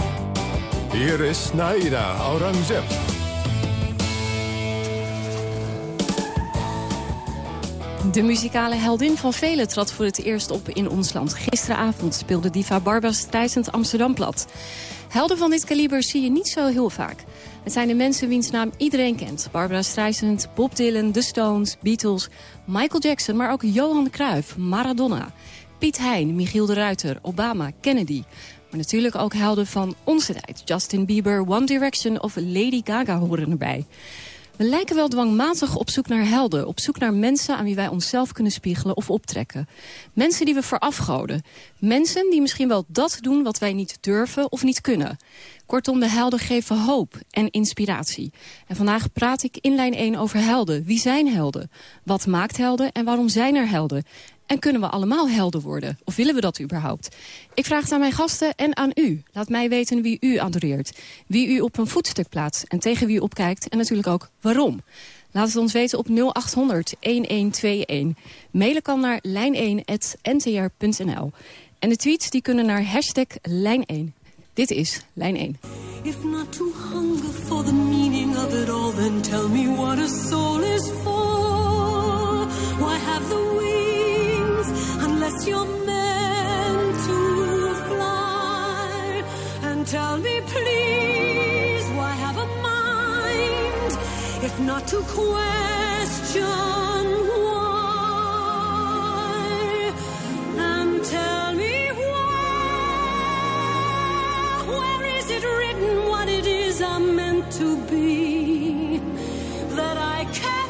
Hier is Naida Aurangzeb. De muzikale heldin van velen trad voor het eerst op in ons land. Gisteravond speelde diva Barbara Streisand Amsterdam plat. Helden van dit kaliber zie je niet zo heel vaak. Het zijn de mensen wiens naam iedereen kent. Barbara Streisand, Bob Dylan, The Stones, Beatles, Michael Jackson... maar ook Johan Cruijff, Maradona, Piet Hein, Michiel de Ruiter, Obama, Kennedy... Maar natuurlijk ook helden van onze tijd. Justin Bieber, One Direction of Lady Gaga horen erbij. We lijken wel dwangmatig op zoek naar helden. Op zoek naar mensen aan wie wij onszelf kunnen spiegelen of optrekken. Mensen die we verafgoden. Mensen die misschien wel dat doen wat wij niet durven of niet kunnen. Kortom, de helden geven hoop en inspiratie. En vandaag praat ik in lijn 1 over helden. Wie zijn helden? Wat maakt helden en waarom zijn er helden? En kunnen we allemaal helden worden? Of willen we dat überhaupt? Ik vraag het aan mijn gasten en aan u. Laat mij weten wie u adoreert. Wie u op een voetstuk plaatst en tegen wie u opkijkt. En natuurlijk ook waarom. Laat het ons weten op 0800 1121. Mailen kan naar lijn1.ntr.nl. En de tweets die kunnen naar hashtag lijn1. Dit is Lijn 1. If not to hunger for the meaning of it all, then tell me what a soul is for. Why have the unless you're meant to fly? And tell me please, why have a mind if not to question why? And tell me where, where is it written what it is I'm meant to be? That I can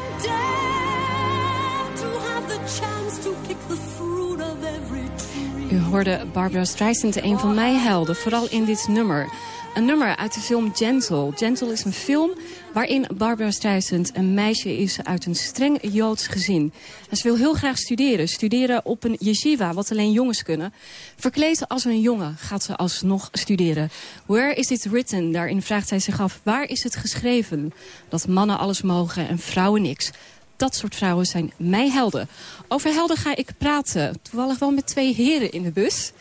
U hoorde Barbara Streisand, een van mijn helden, vooral in dit nummer. Een nummer uit de film Gentle. Gentle is een film waarin Barbara Streisand een meisje is uit een streng Joods gezin. Ze wil heel graag studeren. Studeren op een yeshiva, wat alleen jongens kunnen. Verkleed als een jongen gaat ze alsnog studeren. Where is it written? Daarin vraagt zij zich af, waar is het geschreven? Dat mannen alles mogen en vrouwen niks. Dat soort vrouwen zijn mijn helden. Over helden ga ik praten. Toevallig wel met twee heren in de bus.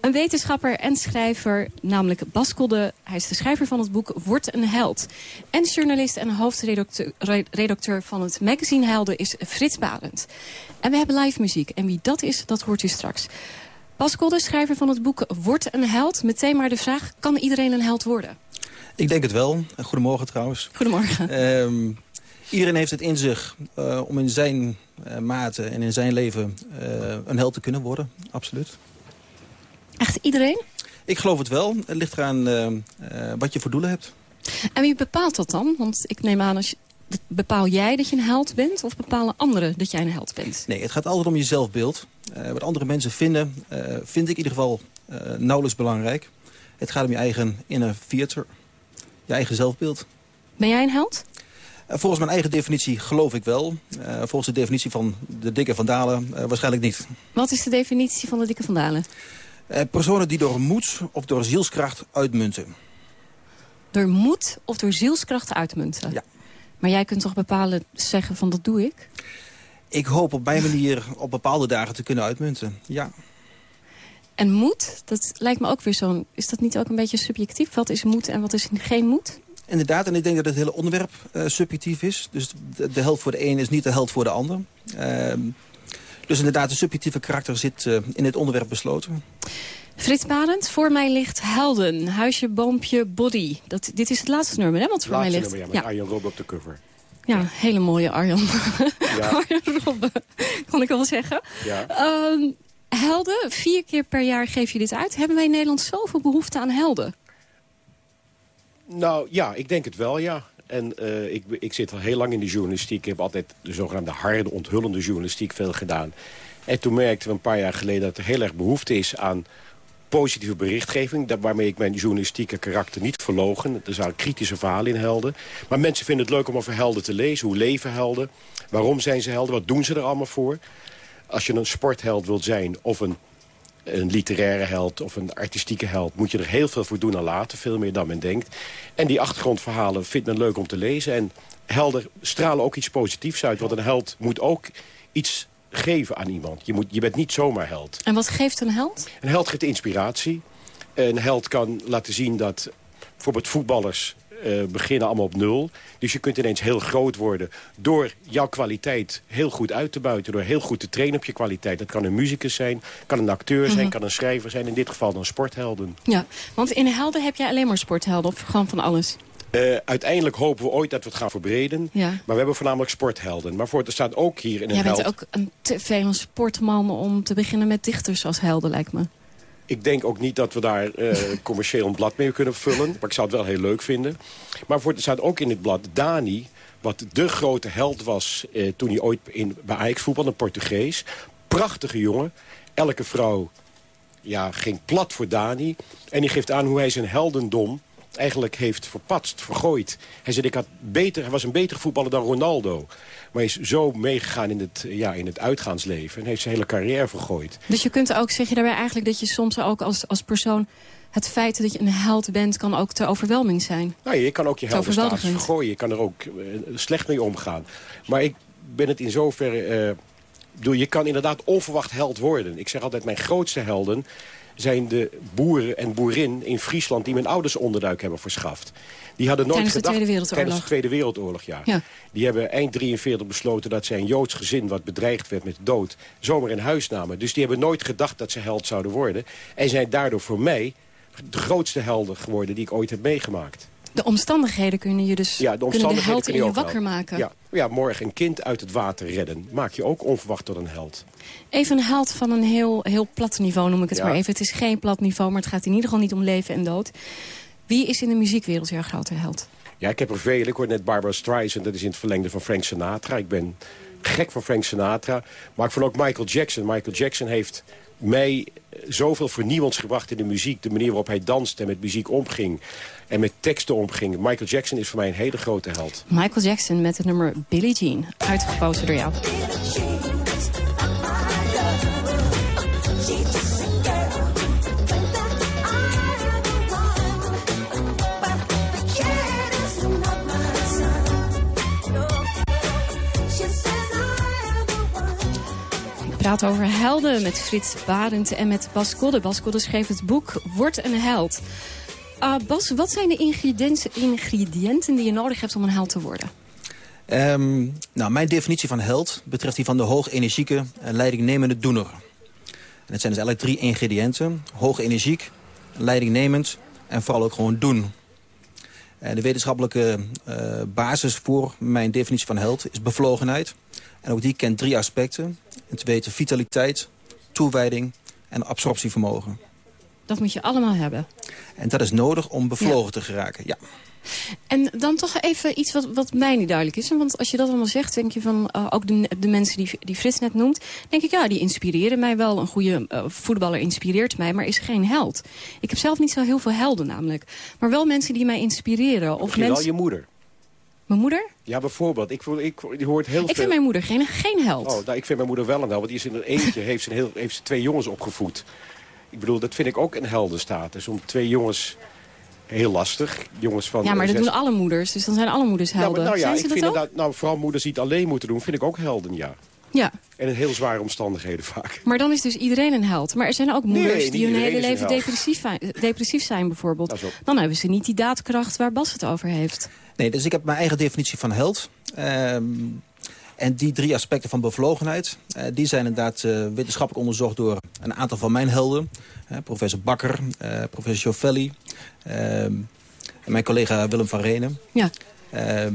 Een wetenschapper en schrijver, namelijk Bas Kolde. Hij is de schrijver van het boek Word een held. En journalist en hoofdredacteur redacteur van het magazine Helden is Frits Barend. En we hebben live muziek. En wie dat is, dat hoort u straks. Bas Kolde, schrijver van het boek Word een held. Meteen maar de vraag, kan iedereen een held worden? Ik denk het wel. Goedemorgen trouwens. Goedemorgen. Ehm, iedereen heeft het in zich uh, om in zijn uh, mate en in zijn leven uh, een held te kunnen worden. Absoluut. Echt iedereen? Ik geloof het wel. Het ligt eraan wat je voor doelen hebt. En wie bepaalt dat dan? Want ik neem aan, als je, bepaal jij dat je een held bent... of bepalen anderen dat jij een held bent? Nee, het gaat altijd om je zelfbeeld. wat andere mensen vinden, vind ik in ieder geval nauwelijks belangrijk. Het gaat om je eigen inner theater. Je eigen zelfbeeld. Ben jij een held? Volgens mijn eigen definitie geloof ik wel. Uh, volgens de definitie van de dikke Van Dalen uh, waarschijnlijk niet. Wat is de definitie van de dikke Van Dalen? Uh, personen die door moed of door zielskracht uitmunten. Door moed of door zielskracht uitmunten? Ja. Maar jij kunt toch bepalen, zeggen van dat doe ik? Ik hoop op mijn manier op bepaalde dagen te kunnen uitmunten, ja. En moed, dat lijkt me ook weer zo'n... Is dat niet ook een beetje subjectief? Wat is moed en wat is geen moed? Inderdaad, en ik denk dat het hele onderwerp uh, subjectief is. Dus de, de, held voor de een is niet de held voor de ander. Uh, dus inderdaad, de subjectieve karakter zit uh, in het onderwerp besloten. Frits Barend, voor mij ligt Helden, Huisje, Boompje, Body. Dat, dit is het laatste nummer, hè, wat voor mij ligt. Nummer, ja, met ja. Arjen op de cover. Ja, hele mooie Arjan. Ja. Arjan Robben, kan ik wel zeggen. Ja. Uh, helden, vier keer per jaar geef je dit uit. Hebben wij in Nederland zoveel behoefte aan helden? Nou ja, ik denk het wel, ja. En uh, ik, ik zit al heel lang in de journalistiek. Ik heb altijd de zogenaamde harde, onthullende journalistiek veel gedaan. En toen merkten we een paar jaar geleden dat er heel erg behoefte is aan positieve berichtgeving... waarmee ik mijn journalistieke karakter niet verlogen. Er zijn kritische verhalen in helden. Maar mensen vinden het leuk om over helden te lezen. Hoe leven helden? Waarom zijn ze helden? Wat doen ze er allemaal voor? Als je een sportheld wilt zijn of een, een literaire held of een artistieke held... moet je er heel veel voor doen en laten, veel meer dan men denkt. En die achtergrondverhalen vindt men leuk om te lezen. En helden stralen ook iets positiefs uit. Want een held moet ook iets geven aan iemand. Je, moet, je bent niet zomaar held. En wat geeft een held? Een held geeft inspiratie. Een held kan laten zien dat bijvoorbeeld voetballers uh, beginnen allemaal op nul. Dus je kunt ineens heel groot worden door jouw kwaliteit heel goed uit te buiten. Door heel goed te trainen op je kwaliteit. Dat kan een muzikus zijn, kan een acteur zijn, mm -hmm. kan een schrijver zijn. In dit geval dan sporthelden. Ja, want in Helden heb jij alleen maar sporthelden of gewoon van alles? Uh, uiteindelijk hopen we ooit dat we het gaan verbreden. Ja. Maar we hebben voornamelijk sporthelden. Maar voor, er staat ook hier in een Jij held... bent ook een te veel sportman om te beginnen met dichters als helden, lijkt me. Ik denk ook niet dat we daar uh, commercieel een blad mee kunnen vullen. Maar ik zou het wel heel leuk vinden. Maar voor, er staat ook in het blad Dani... wat de grote held was uh, toen hij ooit in, bij Ajax voetbal, een Portugees. Prachtige jongen. Elke vrouw ja, ging plat voor Dani. En die geeft aan hoe hij zijn heldendom eigenlijk heeft verpatst, vergooid. Hij zei, ik had beter, hij was een betere voetballer dan Ronaldo. Maar hij is zo meegegaan in het, ja, in het uitgaansleven... en heeft zijn hele carrière vergooid. Dus je kunt ook, zeg je daarbij eigenlijk dat je soms ook als, als persoon... het feit dat je een held bent, kan ook te overweldigend zijn? Nou, je kan ook je heldenstatus vergooien. Je kan er ook uh, slecht mee omgaan. Maar ik ben het in zoverre... Uh, bedoel, je kan inderdaad onverwacht held worden. Ik zeg altijd, mijn grootste helden zijn de boeren en boerin in Friesland... die mijn ouders onderduik hebben verschaft. Die hadden nooit tijdens gedacht... De Tweede Wereldoorlog. Tijdens de Tweede Wereldoorlog, ja. ja. Die hebben eind 43 besloten dat zij een Joods gezin... wat bedreigd werd met dood, zomaar in huis namen. Dus die hebben nooit gedacht dat ze held zouden worden. En zijn daardoor voor mij de grootste helden geworden die ik ooit heb meegemaakt. De omstandigheden kunnen je dus ja, de kunnen de held in je wakker maken. Ja, ja, morgen een kind uit het water redden. Maak je ook onverwacht tot een held. Even een held van een heel, heel plat niveau noem ik het ja. maar even. Het is geen plat niveau, maar het gaat in ieder geval niet om leven en dood. Wie is in de muziekwereld jouw grote held? Ja, ik heb er veel. Ik hoor net Barbara Streisand. Dat is in het verlengde van Frank Sinatra. Ik ben gek van Frank Sinatra. Maar ik vond ook Michael Jackson. Michael Jackson heeft mij zoveel vernieuwends gebracht in de muziek. De manier waarop hij danste en met muziek omging. En met teksten omging. Michael Jackson is voor mij een hele grote held. Michael Jackson met het nummer Billie Jean. Uitgekozen door jou. Praat over helden met Frits Barend en met Bas Kodde. Bas Kodde schreef het boek Word een held. Uh, Bas, wat zijn de ingrediënten, die je nodig hebt om een held te worden? Um, nou, mijn definitie van held betreft die van de hoog energieke en leidingnemende doener. En het zijn dus eigenlijk drie ingrediënten. Hoog energiek, leidingnemend en vooral ook gewoon doen. En de wetenschappelijke uh, basis voor mijn definitie van held is bevlogenheid. En ook die kent drie aspecten. En te weten vitaliteit, toewijding en absorptievermogen. Dat moet je allemaal hebben. En dat is nodig om bevlogen ja. te geraken, ja. En dan toch even iets wat, wat mij niet duidelijk is. Want als je dat allemaal zegt, denk je van... Uh, ook de, de mensen die, die Frits net noemt... denk ik, ja, die inspireren mij wel. Een goede uh, voetballer inspireert mij, maar is geen held. Ik heb zelf niet zo heel veel helden namelijk. Maar wel mensen die mij inspireren. Of Misschien mensen... wel je moeder. Mijn moeder? Ja, bijvoorbeeld. Ik, ik, die hoort heel ik veel... vind mijn moeder geen, geen held. Oh, nou, ik vind mijn moeder wel een held. Want die is in een eentje, heeft, ze heel, heeft ze twee jongens opgevoed. Ik bedoel, dat vind ik ook een heldenstatus. Om twee jongens heel lastig. Jongens van Ja, maar dat zes- doen alle moeders. Dus dan zijn alle moeders helden. maar nou ja, ik vind dat nou, vooral moeders die het alleen moeten doen, vind ik ook helden, ja. Ja, En in heel zware omstandigheden vaak. maar dan is dus iedereen een held. Maar er zijn ook moeders die hun hele leven depressief, depressief zijn bijvoorbeeld. Dan hebben ze niet die daadkracht waar Bas het over heeft. Nee, dus ik heb mijn eigen definitie van held. Ehm, en die drie aspecten van bevlogenheid... eh, die zijn inderdaad eh, wetenschappelijk onderzocht door een aantal van mijn helden. Eh, professor Bakker, eh, professor Jovelli... ehm, en mijn collega Willem van Renen. Ja. Ehm,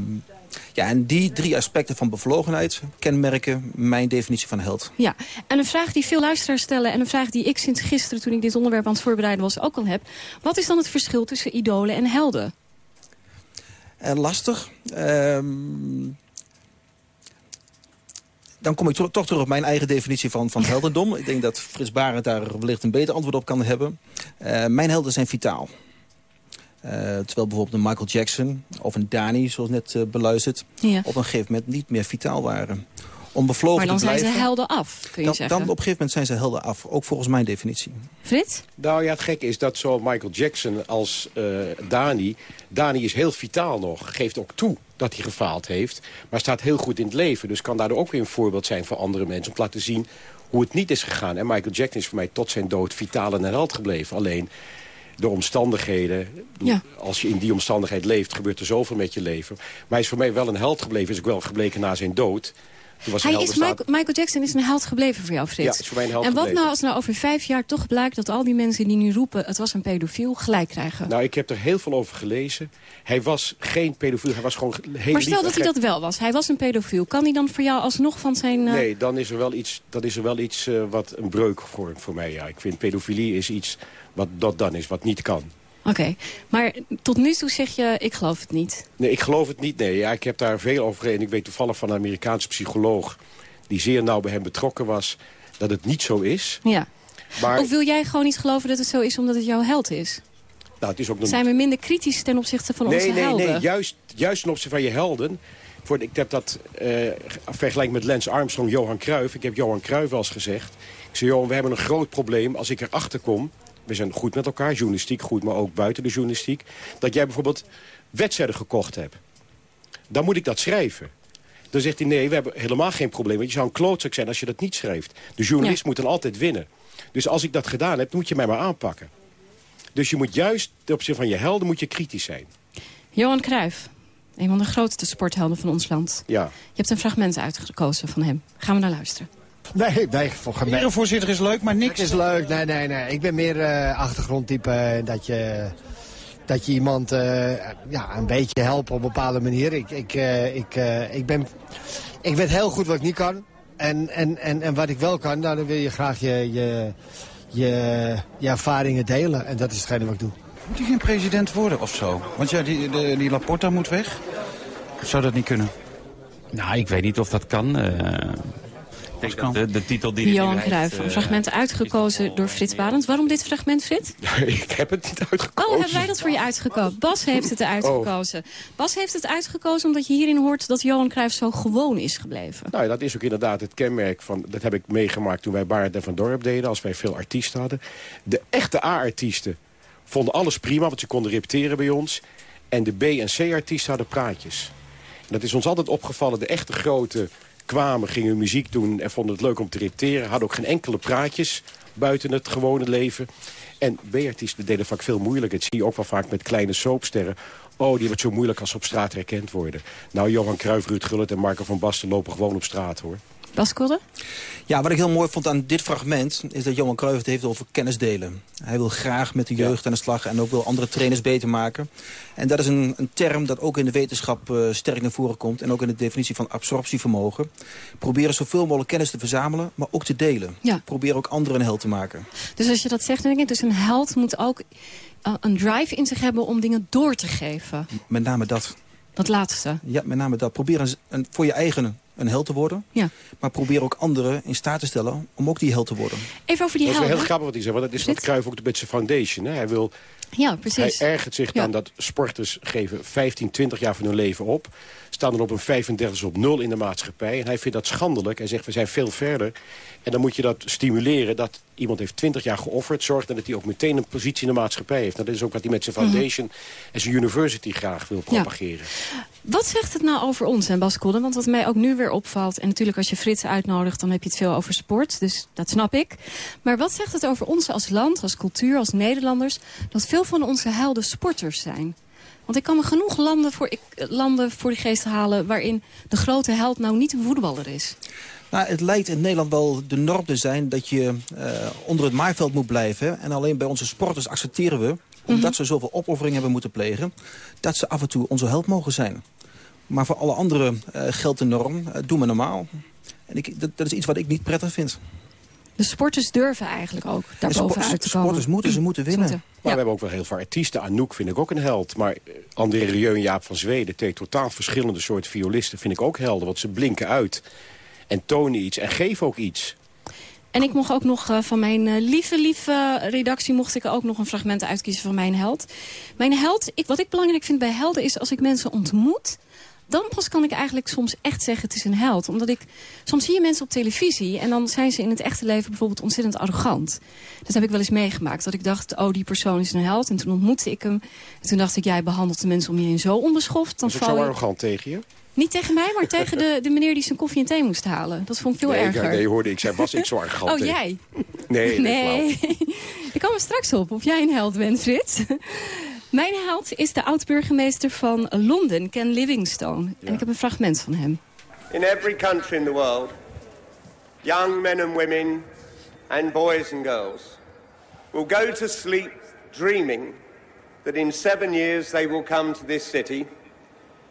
ja, en die drie aspecten van bevlogenheid kenmerken mijn definitie van held. Ja, en een vraag die veel luisteraars stellen... en een vraag die ik sinds gisteren, toen ik dit onderwerp aan het voorbereiden was, ook al heb. Wat is dan het verschil tussen idolen en helden? Eh, lastig. Ehm, dan kom ik to- toch terug op mijn eigen definitie van, van heldendom. ik denk dat Frits Barend daar wellicht een beter antwoord op kan hebben. Eh, mijn helden zijn vitaal. Eh, terwijl bijvoorbeeld een Michael Jackson of een Dani, zoals net eh, beluisterd... Ja. op een gegeven moment niet meer vitaal waren. Om bevlogen Maar dan te zijn ze helden af, kun je dan, zeggen. dan op een gegeven moment zijn ze helden af. Ook volgens mijn definitie. Frits? Nou ja, het gekke is dat zowel Michael Jackson als eh, Dani... Dani is heel vitaal nog, geeft ook toe dat hij gefaald heeft... maar staat heel goed in het leven. Dus kan daardoor ook weer een voorbeeld zijn voor andere mensen... om te laten zien hoe het niet is gegaan. En Michael Jackson is voor mij tot zijn dood vitaal en held gebleven. Alleen de omstandigheden, Ja. als je in die omstandigheid leeft... gebeurt er zoveel met je leven. Maar hij is voor mij wel een held gebleven. Is ook wel gebleken na zijn dood. Was Hij is Michael, Michael Jackson is een held gebleven voor jou, Frits. Ja, is voor mij een held en wat gebleven. nou als nou over vijf jaar toch blijkt dat al die mensen die nu roepen... het was een pedofiel, gelijk krijgen? Nou, ik heb er heel veel over gelezen. Hij was geen pedofiel, hij was gewoon heel maar stel dat hij dat wel was. Hij was een pedofiel. Kan hij dan voor jou alsnog van zijn... eh, Nee, dan is er wel iets, dan is er wel iets eh, wat een breuk voor, voor mij. Ja. Ik vind pedofilie is iets wat dat dan is, wat niet kan. Oké, maar tot nu toe zeg je, ik geloof het niet. Nee, ik geloof het niet. Nee, ja, ik heb daar veel over gelezen. Ik weet toevallig van een Amerikaanse psycholoog... die zeer nauw bij hem betrokken was, dat het niet zo is. Ja. Maar Of wil jij gewoon niet geloven dat het zo is omdat het jouw held is? nou, het is ook nog Zijn we minder kritisch ten opzichte van nee, onze nee, helden? Nee, juist, juist ten opzichte van je helden. Voor, ik heb dat eh vergelijk met Lance Armstrong, Johan Cruijff. Ik heb Johan Cruijff wel eens gezegd. Ik zei, Johan, we hebben een groot probleem. Als ik erachter kom, we zijn goed met elkaar, journalistiek goed... maar ook buiten de journalistiek, dat jij bijvoorbeeld wedstrijden gekocht hebt. Dan moet ik dat schrijven. Dan zegt hij, nee, we hebben helemaal geen probleem. Want je zou een klootzak zijn als je dat niet schrijft. De journalist Ja. moet dan altijd winnen. Dus als ik dat gedaan heb, dan moet je mij maar aanpakken. Dus je moet juist, ten opzichte van je helden, moet je kritisch zijn. Johan Cruijff, een van de grootste sporthelden van ons land. Ja. Je hebt een fragment uitgekozen van hem. Gaan we naar luisteren. Nee, nee, voor geen Erevoorzitter is leuk, maar niks. Het is leuk, nee, nee, nee. Ik ben meer eh, achtergrondtype eh, dat je, dat je iemand eh, ja, een beetje helpt op een bepaalde manier. Ik, ik, eh, ik, eh, ik, ben, ik weet heel goed wat ik niet kan. En, en, en, en wat ik wel kan, nou, dan wil je graag je, je, je, je ervaringen delen. En dat is hetgene wat ik doe. Moet hij geen president worden of zo? Want ja, die, de, die Laporta moet weg. Of zou dat niet kunnen? Nou, ik weet niet of dat kan. eh. Ik denk dat de, de titel die Johan Cruijff, een eh, fragment uitgekozen door Frits Barend. Waarom dit fragment, Frits? ik heb het niet uitgekozen. Oh, hebben wij dat voor je uitgekozen? Bas heeft het uitgekozen. Bas heeft het uitgekozen omdat je hierin hoort dat Johan Cruijff zo gewoon is gebleven. Nou, ja, dat is ook inderdaad het kenmerk van... dat heb ik meegemaakt toen wij Barend en Van Dorp deden... als wij veel artiesten hadden. De echte A-artiesten vonden alles prima, want ze konden repeteren bij ons. En de B- en C-artiesten hadden praatjes. En dat is ons altijd opgevallen. De echte grote kwamen, gingen muziek doen en vonden het leuk om te repeteren. Hadden ook geen enkele praatjes buiten het gewone leven. En B-artiesten deden vaak veel moeilijker. Dat zie je ook wel vaak met kleine soapsterren. Oh, die wordt zo moeilijk als ze op straat herkend worden. Nou, Johan Cruijff, Ruud Gullit en Marco van Basten lopen gewoon op straat, hoor. Ja, wat ik heel mooi vond aan dit fragment... is dat Johan Cruijff het heeft over kennis delen. Hij wil graag met de jeugd aan de slag... en ook wil andere trainers beter maken. En dat is een, een term dat ook in de wetenschap eh, sterk naar voren komt... en ook in de definitie van absorptievermogen. Proberen zoveel mogelijk kennis te verzamelen, maar ook te delen. Ja. Proberen ook anderen een held te maken. Dus als je dat zegt, dan denk ik, dus een held moet ook eh, een drive in zich hebben om dingen door te geven. Met name dat. Dat laatste. Ja, met name dat. Probeer een, een- voor je eigen een held te worden. Ja. Maar probeer ook anderen in staat te stellen om ook die held te worden. Even over die Dat is wel helden. heel grappig wat hij zegt, want dat is wat Cruijff ook met zijn foundation. Hè. Hij wil Ja, precies. Hij ergert zich dan dat sporters geven 15, 20 jaar van hun leven op. Staan dan op een 35 op nul in de maatschappij. En hij vindt dat schandelijk. Hij zegt, we zijn veel verder. En dan moet je dat stimuleren. Dat iemand heeft 20 jaar geofferd. Zorgt dan dat hij ook meteen een positie in de maatschappij heeft. Nou, dat is ook wat hij met zijn foundation en zijn university graag wil Mhm. Ja. Wat zegt het nou over ons en Bas? Want wat mij ook nu weer opvalt... en natuurlijk als je Frits uitnodigt... dan heb je het veel over sport, dus dat snap ik. Maar wat zegt het over ons als land, als cultuur, als Nederlanders... dat veel van onze helden sporters zijn? Want ik kan me genoeg landen voor, ik, landen voor de geest halen... waarin de grote held nou niet een voetballer is. Nou, het lijkt in Nederland wel de norm te zijn dat je eh, onder het maaiveld moet blijven. En alleen bij onze sporters accepteren we, omdat ze zoveel opoffering hebben moeten plegen, dat ze af en toe onze held mogen zijn. Maar voor alle anderen eh, geldt de norm, eh, doe maar normaal. En ik, dat, dat is iets wat ik niet prettig vind. De sporters durven eigenlijk ook En daarboven uit te komen. Sporters moeten, ze moeten winnen. Maar we hebben ook wel heel veel artiesten. Anouk vind ik ook een held. Maar eh, André Rieu en Jaap van Zweden... twee totaal verschillende soorten violisten... vind ik ook helden. Want ze blinken uit. En tonen iets. En geven ook iets. En ik mocht ook nog eh, van mijn eh, lieve, lieve redactie... mocht ik ook nog een fragment uitkiezen van mijn held. Mijn held, ik, wat ik belangrijk vind bij helden is... als ik mensen ontmoet, dan pas kan ik eigenlijk soms echt zeggen... het is een held. Omdat ik, soms zie je mensen op televisie... en dan zijn ze in het echte leven bijvoorbeeld ontzettend arrogant. Dat heb ik wel eens meegemaakt. Dat ik dacht, oh, die persoon is een held. En toen ontmoette ik hem. En toen dacht ik, jij behandelt de mensen om je heen zo onbeschoft. Dan Was ik val zo arrogant tegen je? Niet tegen mij, maar tegen de, de meneer die zijn koffie en thee moest halen. Dat vond ik veel nee, erger. Ik, nee, je hoorde, ik zei, was ik zo arrogant Oh, jij? Nee, nee. Nee, ik kom er straks op of jij een held bent, Frits. Mijn held is de oud-burgemeester van Londen, Ken Livingstone. En ik heb een fragment van hem. In every country in the world, young men and women and boys and girls will go to sleep dreaming that in seven years they will come to this city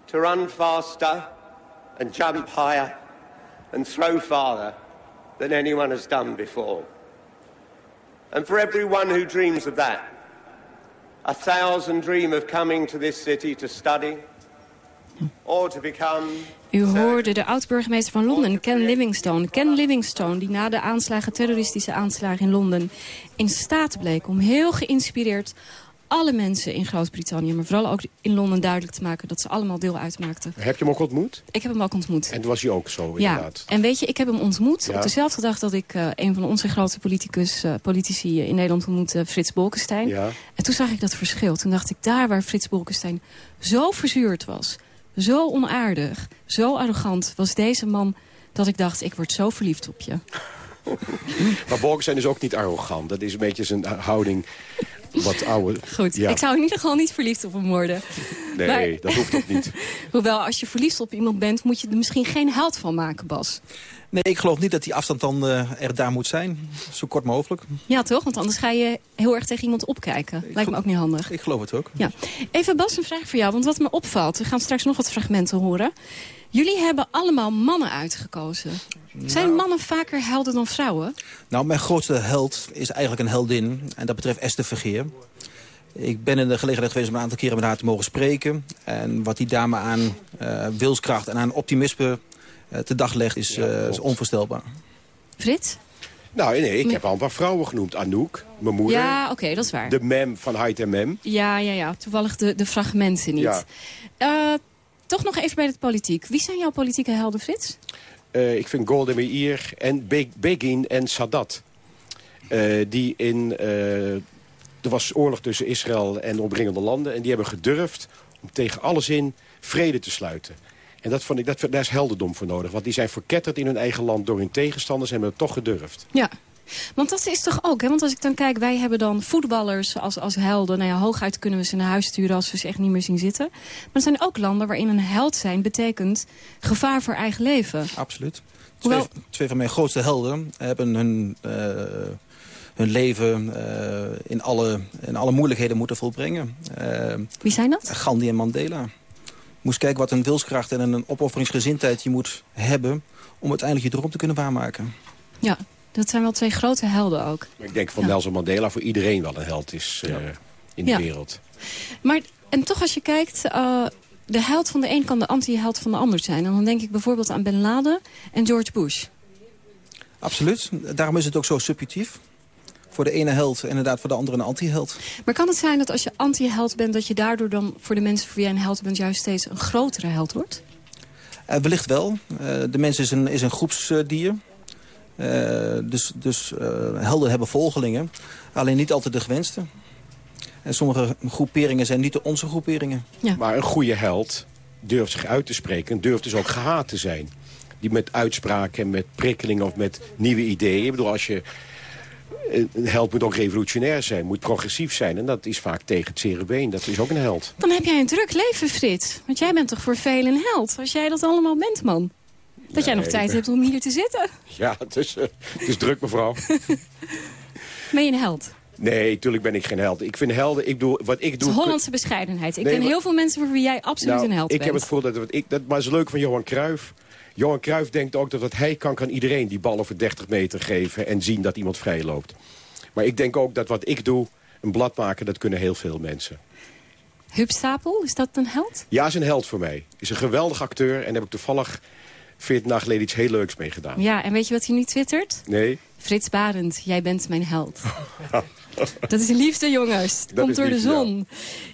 to run faster and jump higher and throw farther than anyone has done before. And for everyone who dreams of that, a thousand dream of coming to this city to study or to become U hoorde de oud-burgemeester van Londen, Ken Livingstone. Ken Livingstone, die na de aanslagen, terroristische aanslagen in Londen... in staat bleek om heel geïnspireerd alle mensen in Groot-Brittannië... maar vooral ook in Londen duidelijk te maken dat ze allemaal deel uitmaakten. Heb je hem ook ontmoet? Ik heb hem ook ontmoet. En toen was hij ook zo, Ja, inderdaad. en weet je, ik heb hem ontmoet Ja. op dezelfde dag dat ik eh, een van onze grote politicus, eh, politici in Nederland ontmoette, Frits Bolkestein. Ja. En toen zag ik dat verschil. Toen dacht ik, daar waar Frits Bolkestein zo verzuurd was, zo onaardig, zo arrogant, was deze man dat ik dacht, ik word zo verliefd op je. Maar Bolkestein is ook niet arrogant. Dat is een beetje zijn houding wat oude... Goed, Ja. ik zou in ieder geval niet verliefd op hem worden. Nee, Maar- dat hoeft ook niet. Hoewel, als je verliefd op iemand bent, moet je er misschien geen held van maken, Bas. Nee, ik geloof niet dat die afstand dan eh, er daar moet zijn. Zo kort mogelijk. Ja, toch? Want anders ga je heel erg tegen iemand opkijken. Lijkt me ook niet handig. Ik geloof het ook. Ja. Even Bas, een vraag voor jou. Want wat me opvalt, we gaan straks nog wat fragmenten horen. Jullie hebben allemaal mannen uitgekozen. Zijn mannen vaker helden dan vrouwen? Nou, mijn grootste held is eigenlijk een heldin. En dat betreft Esther Vergeer. Ik ben in de gelegenheid geweest om een aantal keren met haar te mogen spreken. En wat die dame aan eh, wilskracht en aan optimisme eh, te dag legt is, eh, is onvoorstelbaar. Frits? Nou, nee, ik heb al een paar vrouwen genoemd. Anouk, mijn moeder. Ja, oké, dat is waar. De mem van Height en Mem. Ja, ja, ja. Toevallig de, de fragmenten niet. Ja. Toch nog even bij de politiek. Wie zijn jouw politieke helden, Frits? Eh, ik vind Golda Meir en Be- Begin en Sadat. Eh, die in... eh, er was oorlog tussen Israël en de omringende landen. En die hebben gedurfd om tegen alles in vrede te sluiten. En dat vond ik, dat, daar is heldendom voor nodig. Want die zijn verketterd in hun eigen land door hun tegenstanders... en hebben het toch gedurfd. Ja. Want dat is toch ook, hè? want als ik dan kijk, wij hebben dan voetballers als, als helden. Nou ja, hooguit kunnen we ze naar huis sturen als we ze echt niet meer zien zitten. Maar er zijn ook landen waarin een held zijn betekent gevaar voor eigen leven. Absoluut. Twee, Hoewel- twee van mijn grootste helden hebben hun, eh, hun leven eh, in, alle, in alle moeilijkheden moeten volbrengen. Eh, Wie zijn dat? Gandhi en Mandela. Moest kijken wat een wilskracht en een opofferingsgezindheid je moet hebben... om uiteindelijk je droom te kunnen waarmaken. Ja, dat zijn wel twee grote helden ook. Maar ik denk van Nelson Mandela voor iedereen wel een held is eh, in de Ja. wereld. Maar, en toch als je kijkt, eh, de held van de een kan de anti-held van de ander zijn. En dan denk ik bijvoorbeeld aan Bin Laden en George Bush. Absoluut. Daarom is het ook zo subjectief. Voor de ene held en inderdaad voor de andere een anti-held. Maar kan het zijn dat als je anti-held bent... dat je daardoor dan voor de mensen voor wie jij een held bent... juist steeds een grotere held wordt? Uh, wellicht wel. Uh, de mens is een, is een groepsdier. Uh, dus dus helden hebben volgelingen. Alleen niet altijd de gewenste. En sommige groeperingen zijn niet de onze groeperingen. Ja. Maar een goede held durft zich uit te spreken... durft dus ook gehaat te zijn. Die met uitspraken en met prikkelingen of met nieuwe ideeën... Ik bedoel, als je een held moet ook revolutionair zijn, moet progressief zijn. En dat is vaak tegen het zere been. Dat is ook een held. Dan heb jij een druk leven, Frits. Want jij bent toch voor velen een held? Als jij dat allemaal bent, man. Dat jij nog tijd hebt om hier te zitten. Ja, het is, uh, het is druk, mevrouw. ben je een held? Nee, natuurlijk ben ik geen held. Ik vind helden, ik doe, wat ik doe... Het is Hollandse bescheidenheid. Ik nee, ken heel veel mensen voor wie jij absoluut nou, een held ik bent. Ik heb het gevoel dat, ik, dat... Maar het is leuk van Johan Cruijff. Johan Cruijff denkt ook dat wat hij kan, kan iedereen die ballen voor 30 meter geven... en zien dat iemand vrij loopt. Maar ik denk ook dat wat ik doe, een blad maken, dat kunnen heel veel mensen. Huub Stapel, is dat een held? Ja, is een held voor mij. Is een geweldig acteur en heb ik toevallig 14 dagen geleden iets heel leuks mee gedaan. Ja, en weet je wat hij nu twittert? Nee. Frits Barend, jij bent mijn held. Dat is liefde, jongens. Het komt door liefde, de zon. Ja.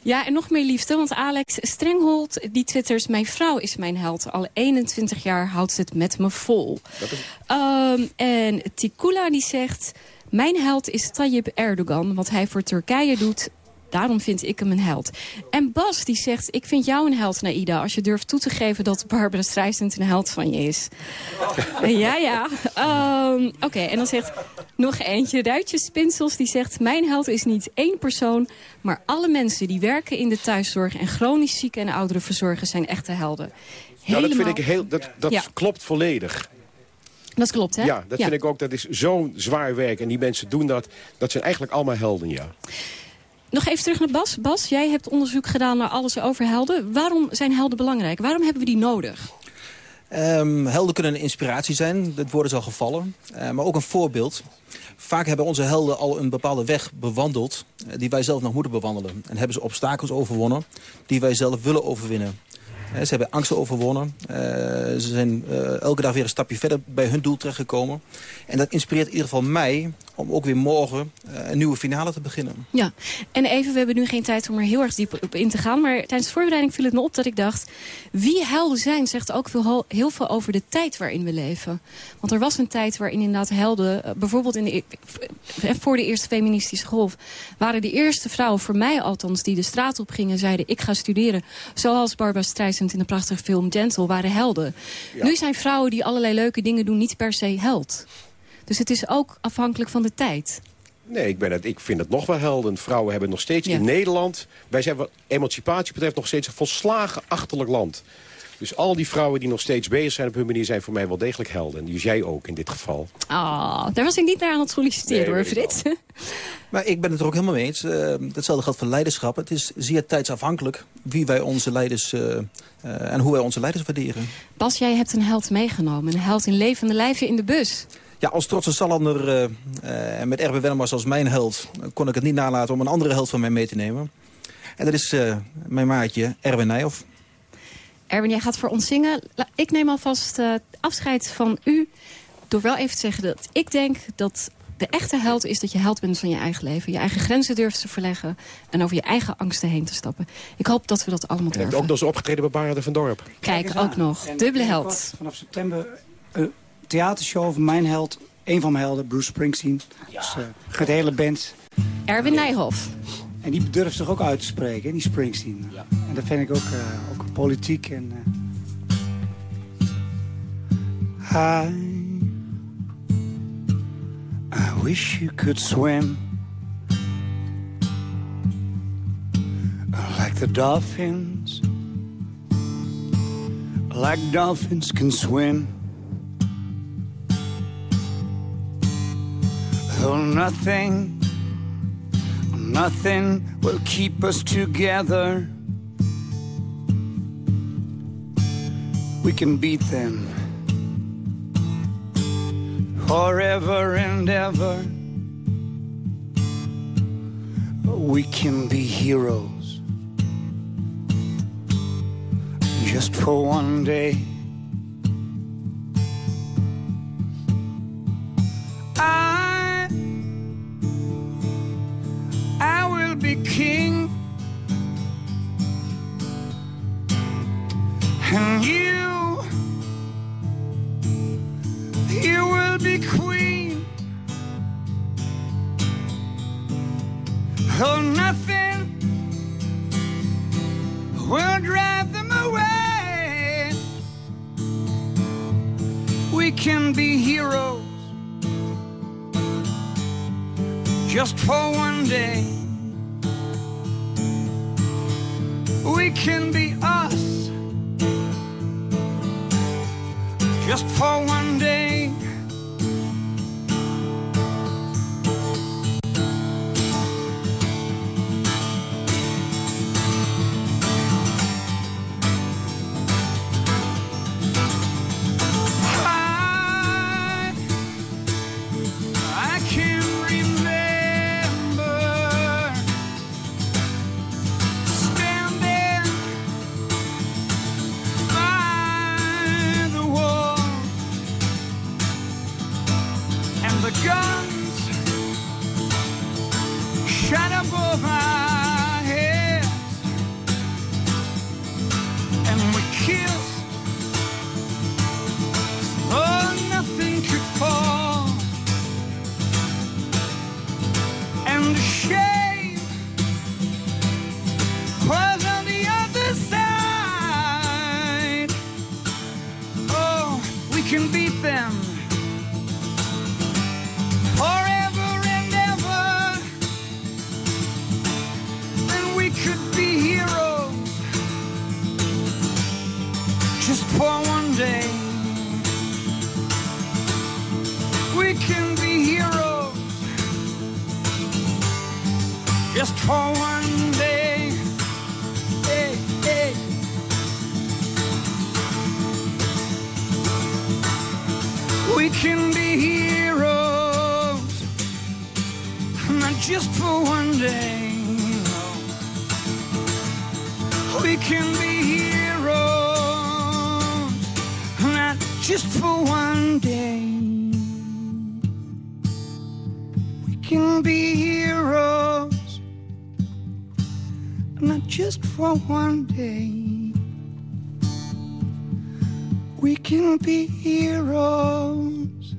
ja. en nog meer liefde, want Alex Strenghold, die twittert... mijn vrouw is mijn held. Al 21 jaar houdt ze het met me vol. Is... Um, en Tikula die zegt... Mijn held is Tayyip Erdogan. Wat hij voor Turkije doet, daarom vind ik hem een held. En Bas die zegt, ik vind jou een held, Naida... als je durft toe te geven dat Barbara Streisand een held van je is. ja, ja. Um, Oké, okay. en dan zegt nog eentje. Ruitje Spinsels die zegt... mijn held is niet één persoon... maar alle mensen die werken in de thuiszorg... en chronisch zieken en ouderen verzorgen zijn echte helden. Helemaal... Nou, dat vind ik heel... Dat, dat ja. klopt volledig. Dat klopt, hè? Ja, dat ja. vind ik ook. Dat is zo'n zwaar werk. En die mensen doen dat. Dat zijn eigenlijk allemaal helden, ja. Nog even terug naar Bas. Bas, jij hebt onderzoek gedaan naar alles over helden. Waarom zijn helden belangrijk? Waarom hebben we die nodig? Um, helden kunnen een inspiratie zijn, dat woord is al gevallen. Uh, maar ook een voorbeeld. Vaak hebben onze helden al een bepaalde weg bewandeld... Uh, die wij zelf nog moeten bewandelen. En hebben ze obstakels overwonnen die wij zelf willen overwinnen. Ze hebben angsten overwonnen. Ze zijn elke dag weer een stapje verder bij hun doel terechtgekomen. En dat inspireert in ieder geval mij om ook weer morgen uh, een nieuwe finale te beginnen. Ja, en even, we hebben nu geen tijd om er heel erg diep op in te gaan. Maar tijdens de voorbereiding viel het me op dat ik dacht... wie helden zijn zegt ook veel, heel veel over de tijd waarin we leven. Want er was een tijd waarin inderdaad helden... bijvoorbeeld in de, voor de eerste feministische golf... waren de eerste vrouwen, voor mij althans, die de straat op gingen... zeiden ik ga studeren, zoals Barbara Streisand in de prachtige film Gentle, waren helden. Ja. Nu zijn vrouwen die allerlei leuke dingen doen niet per se held. Dus het is ook afhankelijk van de tijd. Nee, ik, ben het, ik vind het nog wel helden. Vrouwen hebben nog steeds ja. in Nederland... wij zijn wat emancipatie betreft nog steeds een volslagen achterlijk land. Dus al die vrouwen die nog steeds bezig zijn op hun manier... zijn voor mij wel degelijk helden. Dus jij ook in dit geval. Oh, daar was ik niet naar aan het solliciteren nee, hoor, Frits. Maar ik ben het er ook helemaal mee eens. Uh, hetzelfde geldt voor leiderschap. Het is zeer tijdsafhankelijk wie wij onze leiders... Uh, uh, en hoe wij onze leiders waarderen. Bas, jij hebt een held meegenomen. Een held in levende lijven in de bus. Ja, als trotse Salander uh, en met Erbe Wennemars als mijn held... kon ik het niet nalaten om een andere held van mij mee te nemen. En dat is uh, mijn maatje Erwin Nijhoff. Erwin, jij gaat voor ons zingen. Ik neem alvast uh, afscheid van u... door wel even te zeggen dat ik denk dat de echte held is dat je held bent van je eigen leven. Je eigen grenzen durft te verleggen en over je eigen angsten heen te stappen. Ik hoop dat we dat allemaal durven. Hebt ook nog eens opgetreden bij Barende van Dorp. Kijk, Kijk ook nog. En Dubbele held. Vanaf september uh, theatershow van mijn held, een van mijn helden, Bruce Springsteen. Ja. Dus, uh, de hele band. Erwin Nijhoff. En die durft zich ook uit te spreken, die Springsteen. Ja. En dat vind ik ook, uh, ook politiek. En, uh... I, I wish you could swim Like the dolphins Like dolphins can swim Though nothing Nothing will keep us together. We can beat them forever and ever. We can be heroes just for one day. King, and you, you will be queen. Oh, nothing will drive them away. We can be heroes just for one day. We can be us just for one day. We can be heroes, not just for one day. We can be heroes, not just for one day. We can be heroes.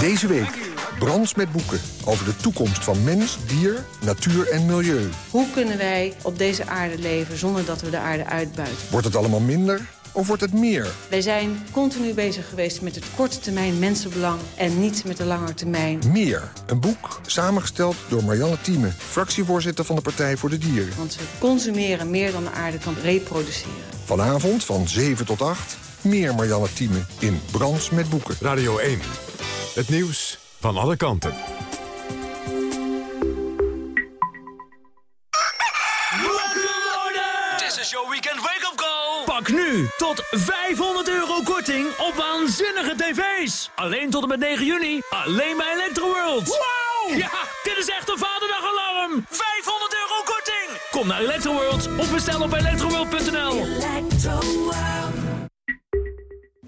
Deze week Brands met boeken over de toekomst van mens, dier, natuur en milieu. Hoe kunnen wij op deze aarde leven zonder dat we de aarde uitbuiten? Wordt het allemaal minder of wordt het meer? Wij zijn continu bezig geweest met het korte termijn mensenbelang... en niet met de lange termijn. Meer, een boek samengesteld door Marianne Thieme... fractievoorzitter van de Partij voor de Dieren. Want we consumeren meer dan de aarde kan reproduceren. Vanavond van 7 tot 8, meer Marianne Thieme in Brands met boeken. Radio 1, het nieuws van alle kanten. This is your weekend wake-up call. Pak nu tot 500 euro korting op waanzinnige tv's. Alleen tot en met 9 juni. Alleen bij Electroworld. Wow! Ja, dit is echt een vaderdagalarm. 500 euro korting. Kom naar Electroworld of bestel op electroworld.nl. Hollandok